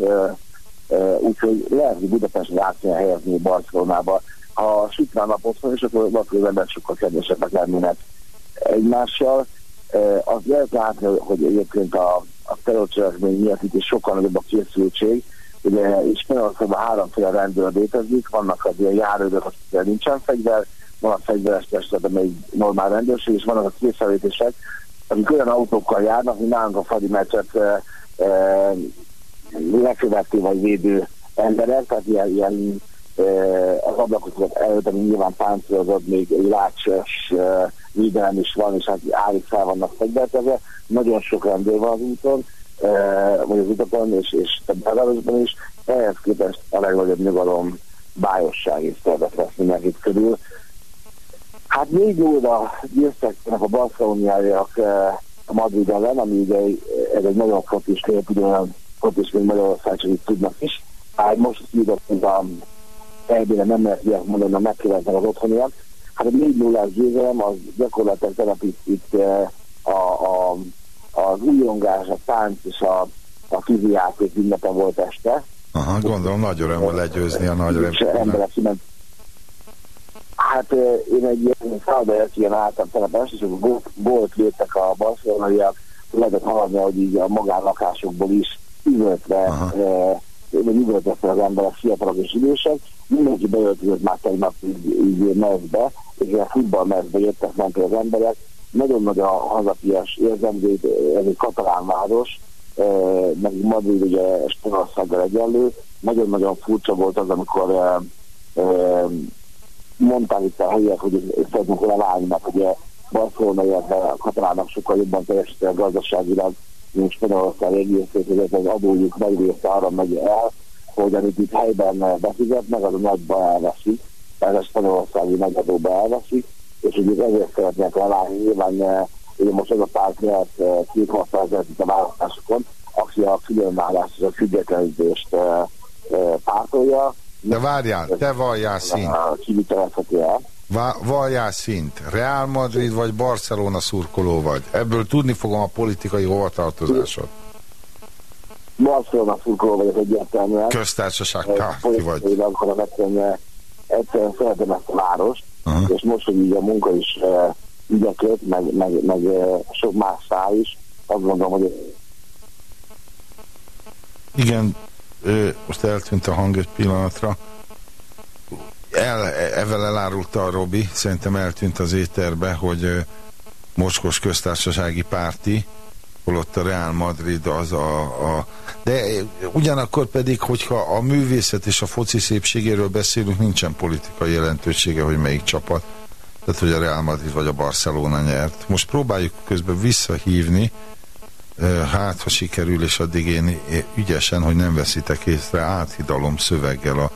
úgyhogy lehet, hogy Budapesten át kéne helyezni Barcelonába. Ha sütnán napot van, és akkor akkor az emberek sokkal kedvesebbek lennének egymással. Az lehet látni, hogy egyébként a, a terrorcselekmény miatt itt is sokkal nagyobb a készültség. Ugye Spanyolországban háromféle rendőr létezik, vannak az ilyen járőrök, akikkel nincsen fegyver, van a fegyveres testület, amely normál rendőrség, és vannak a készenlétések, akik olyan autókkal járnak, mint nálunk a fadi meccset e, e, vagy védő emberek, tehát ilyen, ilyen e, az ablakokat előtt, ami nyilván páncélozott, még lácsos e, védelem is van, és hát állik fel vannak fegyvertezve. Nagyon sok rendőr van az úton, vagy az utakon, és, és a belvárosban is. Ehhez képest a legnagyobb nyugalom, bájosság és szervet lesz mindenkit körül. Hát négy óra győztek a barceloniaiak eh, a Madrid ellen, ami ugye ez egy nagyon fontos kép, ugyanolyan fontos, mint Magyarország, csak tudnak is. Hát most jutottunk a elbére nem lehet ilyet mondani, a megkövetnek az otthoniak. Hát a 4 0 győzelem az gyakorlatilag tegnap itt, eh, a, a, az újongás, a tánc és a, a kizijáték ünnepe volt este.
Aha, gondolom nagy öröm volt legyőzni a nagy
emberek Hát én egy ilyen szállodai ilyen álltam este, és akkor gólt lőttek a barcelonaiak, lehetett hallani, hogy így a magánlakásokból is üvöltve, eh, üvöltette az emberek, fiatalok és idősek, mindenki beöltözött már tegnap így, így mezbe, és a futballmezbe jöttek mentek az emberek, nagyon nagy a hazafias érzemző, ez egy katalán város, eh, meg Madrid ugye Spanyolországgal egyenlő, nagyon-nagyon furcsa volt az, amikor eh, eh, mondták itt a helyiek, hogy szeretnék leválni, mert ugye Barcelona, illetve a katalánok sokkal jobban teljesítenek gazdaságilag, mint Spanyolország egészét, hogy az adójuk nagy része arra megy el, hogy amit itt helyben befizetnek, az a nagyba elveszik, ez a spanyolországi nagyadóba elveszik, és hogy ezért szeretnék leválni, nyilván eh, ugye most az a párt nyert eh, két használatokat itt a választásokon, aki a különvállást és a függetlenítést eh, pártolja,
De várjál, te valljál szint.
kivitelezheti el.
Valljál szint. Real Madrid vagy Barcelona szurkoló vagy. Ebből tudni fogom a politikai hovatartozásod.
Barcelona szurkoló vagyok egyértelműen.
Köztársaság párti vagy.
Akkor egyszerűen szeretem ezt a várost, uh-huh. és most, hogy így a munka is uh, ügyekött, meg, meg, meg uh, sok más száll is, azt gondolom, hogy
Igen, ö, most eltűnt a hang egy pillanatra. El, evel elárulta a Robi, szerintem eltűnt az éterbe, hogy Mocskos köztársasági párti, holott a Real Madrid az a, a... De ugyanakkor pedig, hogyha a művészet és a foci szépségéről beszélünk, nincsen politikai jelentősége, hogy melyik csapat. Tehát, hogy a Real Madrid vagy a Barcelona nyert. Most próbáljuk közben visszahívni, hát ha sikerül, és addig én ügyesen, hogy nem veszitek észre, áthidalom szöveggel a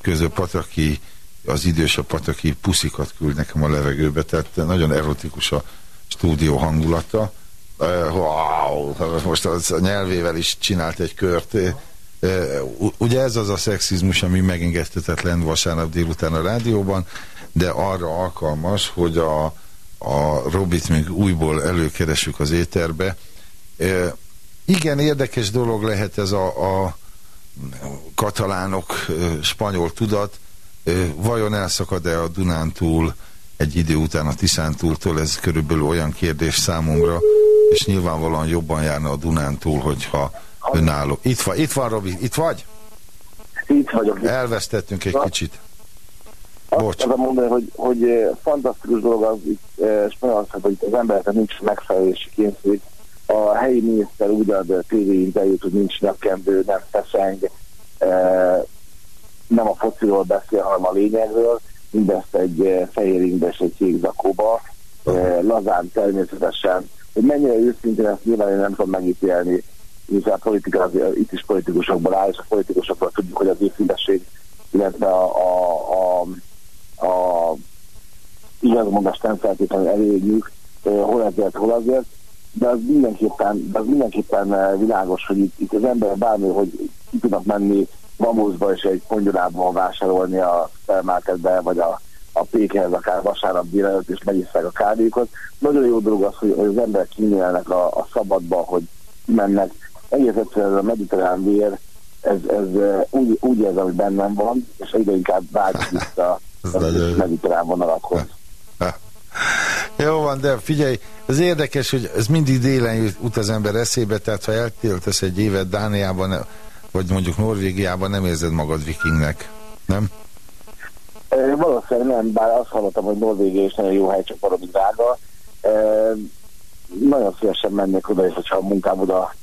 közöpataki, az idősebb pataki puszikat küld nekem a levegőbe, tehát nagyon erotikus a stúdió hangulata. Wow, most az a nyelvével is csinált egy kört. Ugye ez az a szexizmus, ami megengedhetetlen vasárnap délután a rádióban, de arra alkalmas, hogy a, a Robit még újból előkeresük az éterbe, igen, érdekes dolog lehet ez a, a katalánok spanyol tudat. Vajon elszakad-e a Dunántúl egy idő után a Tiszántúltól? Ez körülbelül olyan kérdés számomra, és nyilvánvalóan jobban járna a Dunántúl, hogyha önálló. Itt van, itt van Robi, itt vagy?
Itt vagyok.
Elvesztettünk egy kicsit.
Bocs. Azt mondani, hogy, hogy fantasztikus dolog az itt Spanyolországban, hogy itt az embereknek nincs megfelelési kényszer, a helyi miniszter úgy ad tévéinterjút, hogy nincs napkendő, nem feszeng, nem a fociról beszél, hanem a lényegről, mindezt egy e, fehér ingbe és egy kék zakóba, e, lazán természetesen, hogy mennyire őszintén ezt nyilván én nem tudom megítélni, hiszen a politika az, itt is politikusokból áll, és a politikusokból tudjuk, hogy az őszintesség, illetve a, a, a, a igazmondást nem feltétlenül elérjük, hol ezért, hol azért, de az mindenképpen, de az mindenképpen világos, hogy itt, itt az ember bármi, hogy tudnak menni Vamuszba és egy pongyolában vásárolni a supermarketbe, vagy a, a pékhez akár vasárnap délelőtt, és megisszák a kávéjukat. Nagyon jó dolog az, hogy, hogy az emberek kinyílnak a, a szabadba, hogy mennek. Egész egyszerűen a mediterrán vér, ez, ez eh, úgy, úgy érzem, hogy bennem van, és egyre inkább vágyik vissza a mediterrán vonalakhoz.
Jó van, de figyelj, ez érdekes, hogy ez mindig délen jut az ember eszébe, tehát ha eltéltesz egy évet Dániában, vagy mondjuk Norvégiában, nem érzed magad vikingnek, nem?
E, valószínűleg nem, bár azt hallottam, hogy Norvégia is nagyon jó hely, csak valami drága. E, nagyon szívesen mennék oda, és hogyha a munkám oda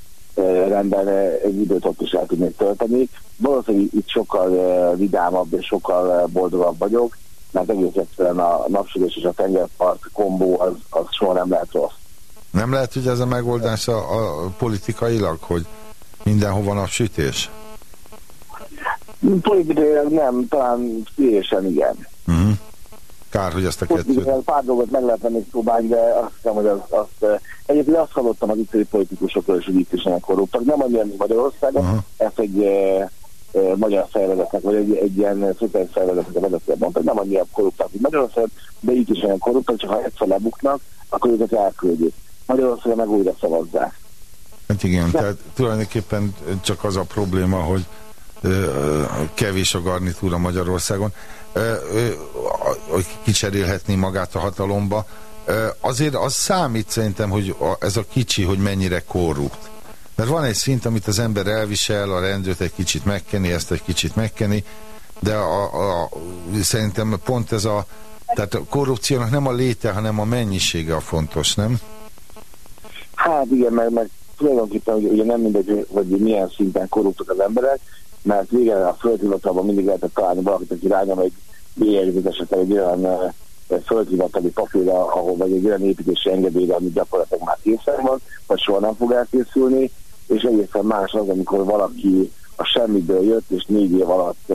rendelne, egy időt ott is el tudnék tölteni. Valószínűleg itt sokkal vidámabb és sokkal boldogabb vagyok, mert egész egyszerűen a napsütés és a tengerpart kombó az, az soha nem lehet rossz.
Nem lehet, hogy ez a megoldás a, a politikailag, hogy mindenhova napsütés?
Politikailag nem, talán szívésen igen.
Uh-huh. Kár, hogy ezt a kettőt...
Pár dolgot meg lehetne még próbálni, de azt hiszem, hogy az, azt, eh, egyébként azt hallottam az itteni politikusokról is, hogy itt is ilyen korruptak. Nem annyira, mint Magyarországon,
Aha.
ezt egy e, e, magyar szervezetnek, vagy egy, egy ilyen szuper szervezetnek a vezetője mondta, nem annyira korruptak, mint Magyarországon, de itt is olyan korruptak, csak ha egyszer lebuknak, akkor őket elküldjük. Magyarországon meg újra szavazzák.
Hát igen, tehát tulajdonképpen csak az a probléma, hogy ö, kevés a garnitúra Magyarországon, ö, ö, a- hogy kicserélhetné magát a hatalomba. Ö, Azért az számít szerintem, hogy a- ez a kicsi, hogy mennyire korrupt. Mert van egy szint, amit az ember elvisel, a rendőrt egy kicsit megkeni, ezt egy kicsit megkeni, de a, a, a, szerintem pont ez a tehát a korrupciónak nem a léte, hanem a mennyisége a fontos, nem?
Hát igen, meg, meg tulajdonképpen ugye, ugye nem mindegy, hogy milyen szinten korruptak az emberek, mert régen a földhivatalban mindig lehetett találni valakit, aki rányom egy bélyegzés esetleg egy olyan földhivatali papírra, ahol vagy egy olyan építési engedélyre, ami gyakorlatilag már készen van, vagy soha nem fog elkészülni, és egészen más az, amikor valaki a semmiből jött, és négy év alatt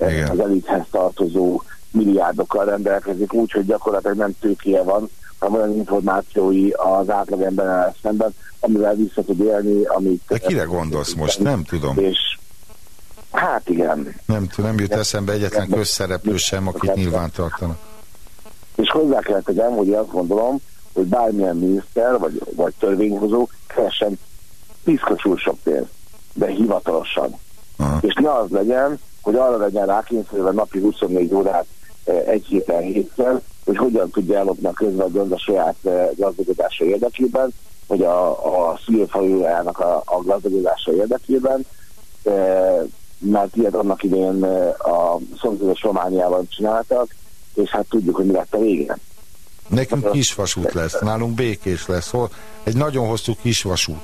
Igen.
az elithez tartozó milliárdokkal rendelkezik, úgyhogy gyakorlatilag nem tőkéje van, olyan információi az átlagemberrel szemben, amivel vissza tud élni, amit...
De kire gondolsz most? Nem tudom.
És hát igen.
Nem, nem jut eszembe egyetlen közszereplő sem, akit nyilván tartanak.
És hozzá kell tegyem, hogy azt gondolom, hogy bármilyen miniszter vagy, vagy törvényhozó keressen piszkocsul sok pénzt, de hivatalosan.
Aha.
És ne az legyen, hogy arra legyen rákényszerülve napi 24 órát eh, egy héten hétszer, hogy hogyan tudja ellopni a közvetlenül a saját eh, gazdagodása érdekében, vagy a, a szülőfalujának a, a gazdagodása érdekében, eh, mert ilyet annak idején eh, a szomszédos Romániában csináltak, és hát tudjuk, hogy mi lett a végén.
Nekünk kisvasút lesz, nálunk békés lesz. Hol? Egy nagyon hosszú kisvasút.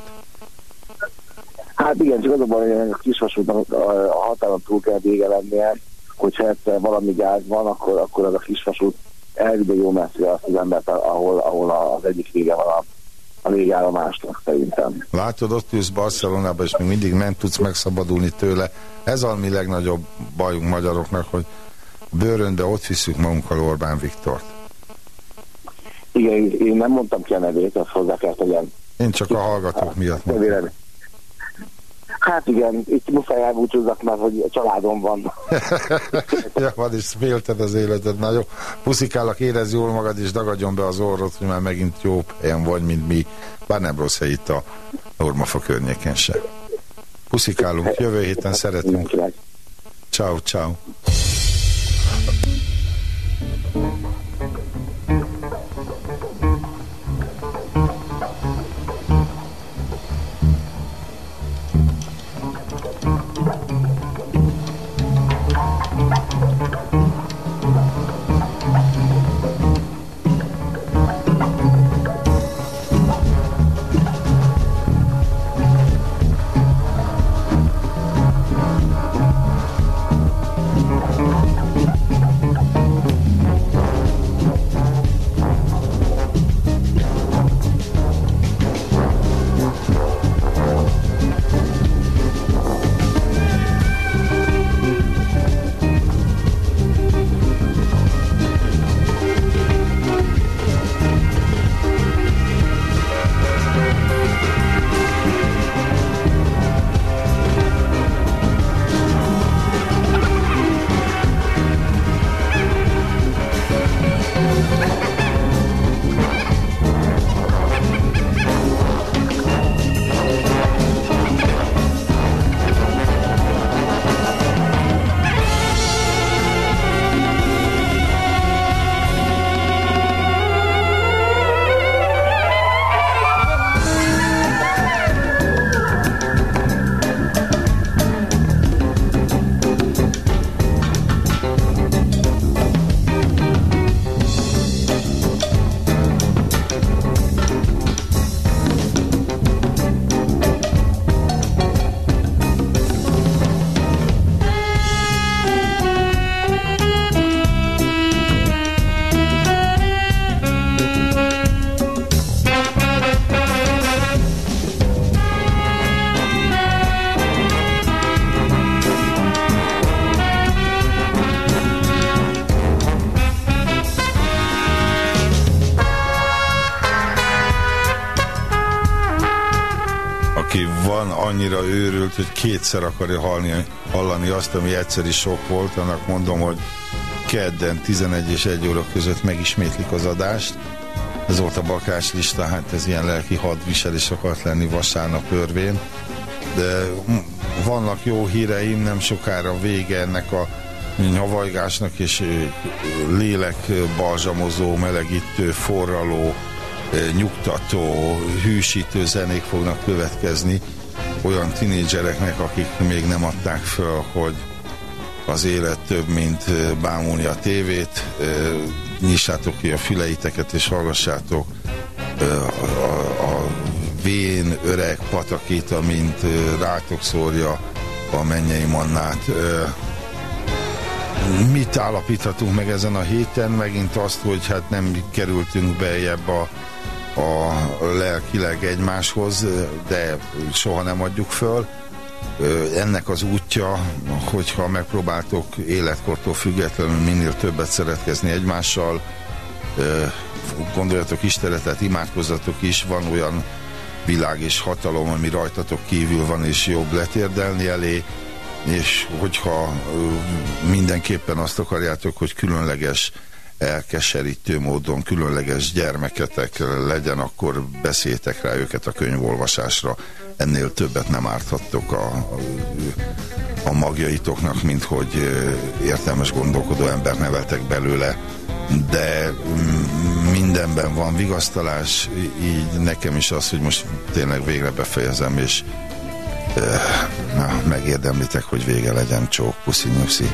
Hát igen, csak az a baj, hogy a kisvasútnak a a határon túl kell vége lennie, hogyha egyszer valami gáz van, akkor, akkor az a kisvasút elvitte jó messzire azt az embert, ahol, ahol az egyik vége van a, a végállomásnak szerintem.
Látod, ott ülsz Barcelonában, és még mindig nem tudsz megszabadulni tőle. Ez a mi legnagyobb bajunk magyaroknak, hogy bőrönbe ott visszük magunkkal Orbán Viktort.
Igen, én nem mondtam ki a nevét, azt hozzá kell tegyem.
Én csak a hallgatók miatt
vélemény. Hát igen, itt muszáj elbúcsúzzak, mert hogy a családom van.
ja, van is félted az életed. Na jó, puszikálak, érezd jól magad, és dagadjon be az orrot, hogy már megint jobb helyen vagy, mint mi. Bár nem rossz hely itt a Ormafa környéken se. Puszikálunk, jövő héten szeretünk. Ciao, ciao. Annyira őrült, hogy kétszer akarja hallani, hallani azt, ami egyszer is sok volt, annak mondom, hogy kedden 11 és 1 óra között megismétlik az adást. Ez volt a bakás lista, hát ez ilyen lelki hadviselés akart lenni vasárnap örvén. De vannak jó híreim, nem sokára vége ennek a nyavajgásnak és lélek balzsamozó, melegítő, forraló, nyugtató, hűsítő zenék fognak következni olyan tinédzsereknek, akik még nem adták föl, hogy az élet több, mint bámulni a tévét. Nyissátok ki a füleiteket és hallgassátok a, a, vén öreg patakita, mint rátok szórja a mennyei mannát. Mit állapíthatunk meg ezen a héten? Megint azt, hogy hát nem kerültünk bejebb a, a lelkileg egymáshoz, de soha nem adjuk föl. Ennek az útja, hogyha megpróbáltok életkortól függetlenül minél többet szeretkezni egymással, gondoljatok Istenetet, imádkozzatok is, van olyan világ és hatalom, ami rajtatok kívül van, és jobb letérdelni elé, és hogyha mindenképpen azt akarjátok, hogy különleges elkeserítő módon különleges gyermeketek legyen, akkor beszéltek rá őket a könyvolvasásra. Ennél többet nem árthattok a, a, magjaitoknak, mint hogy értelmes gondolkodó ember neveltek belőle, de mindenben van vigasztalás, így nekem is az, hogy most tényleg végre befejezem, és na, megérdemlitek, hogy vége legyen csók, puszi, nyuszi.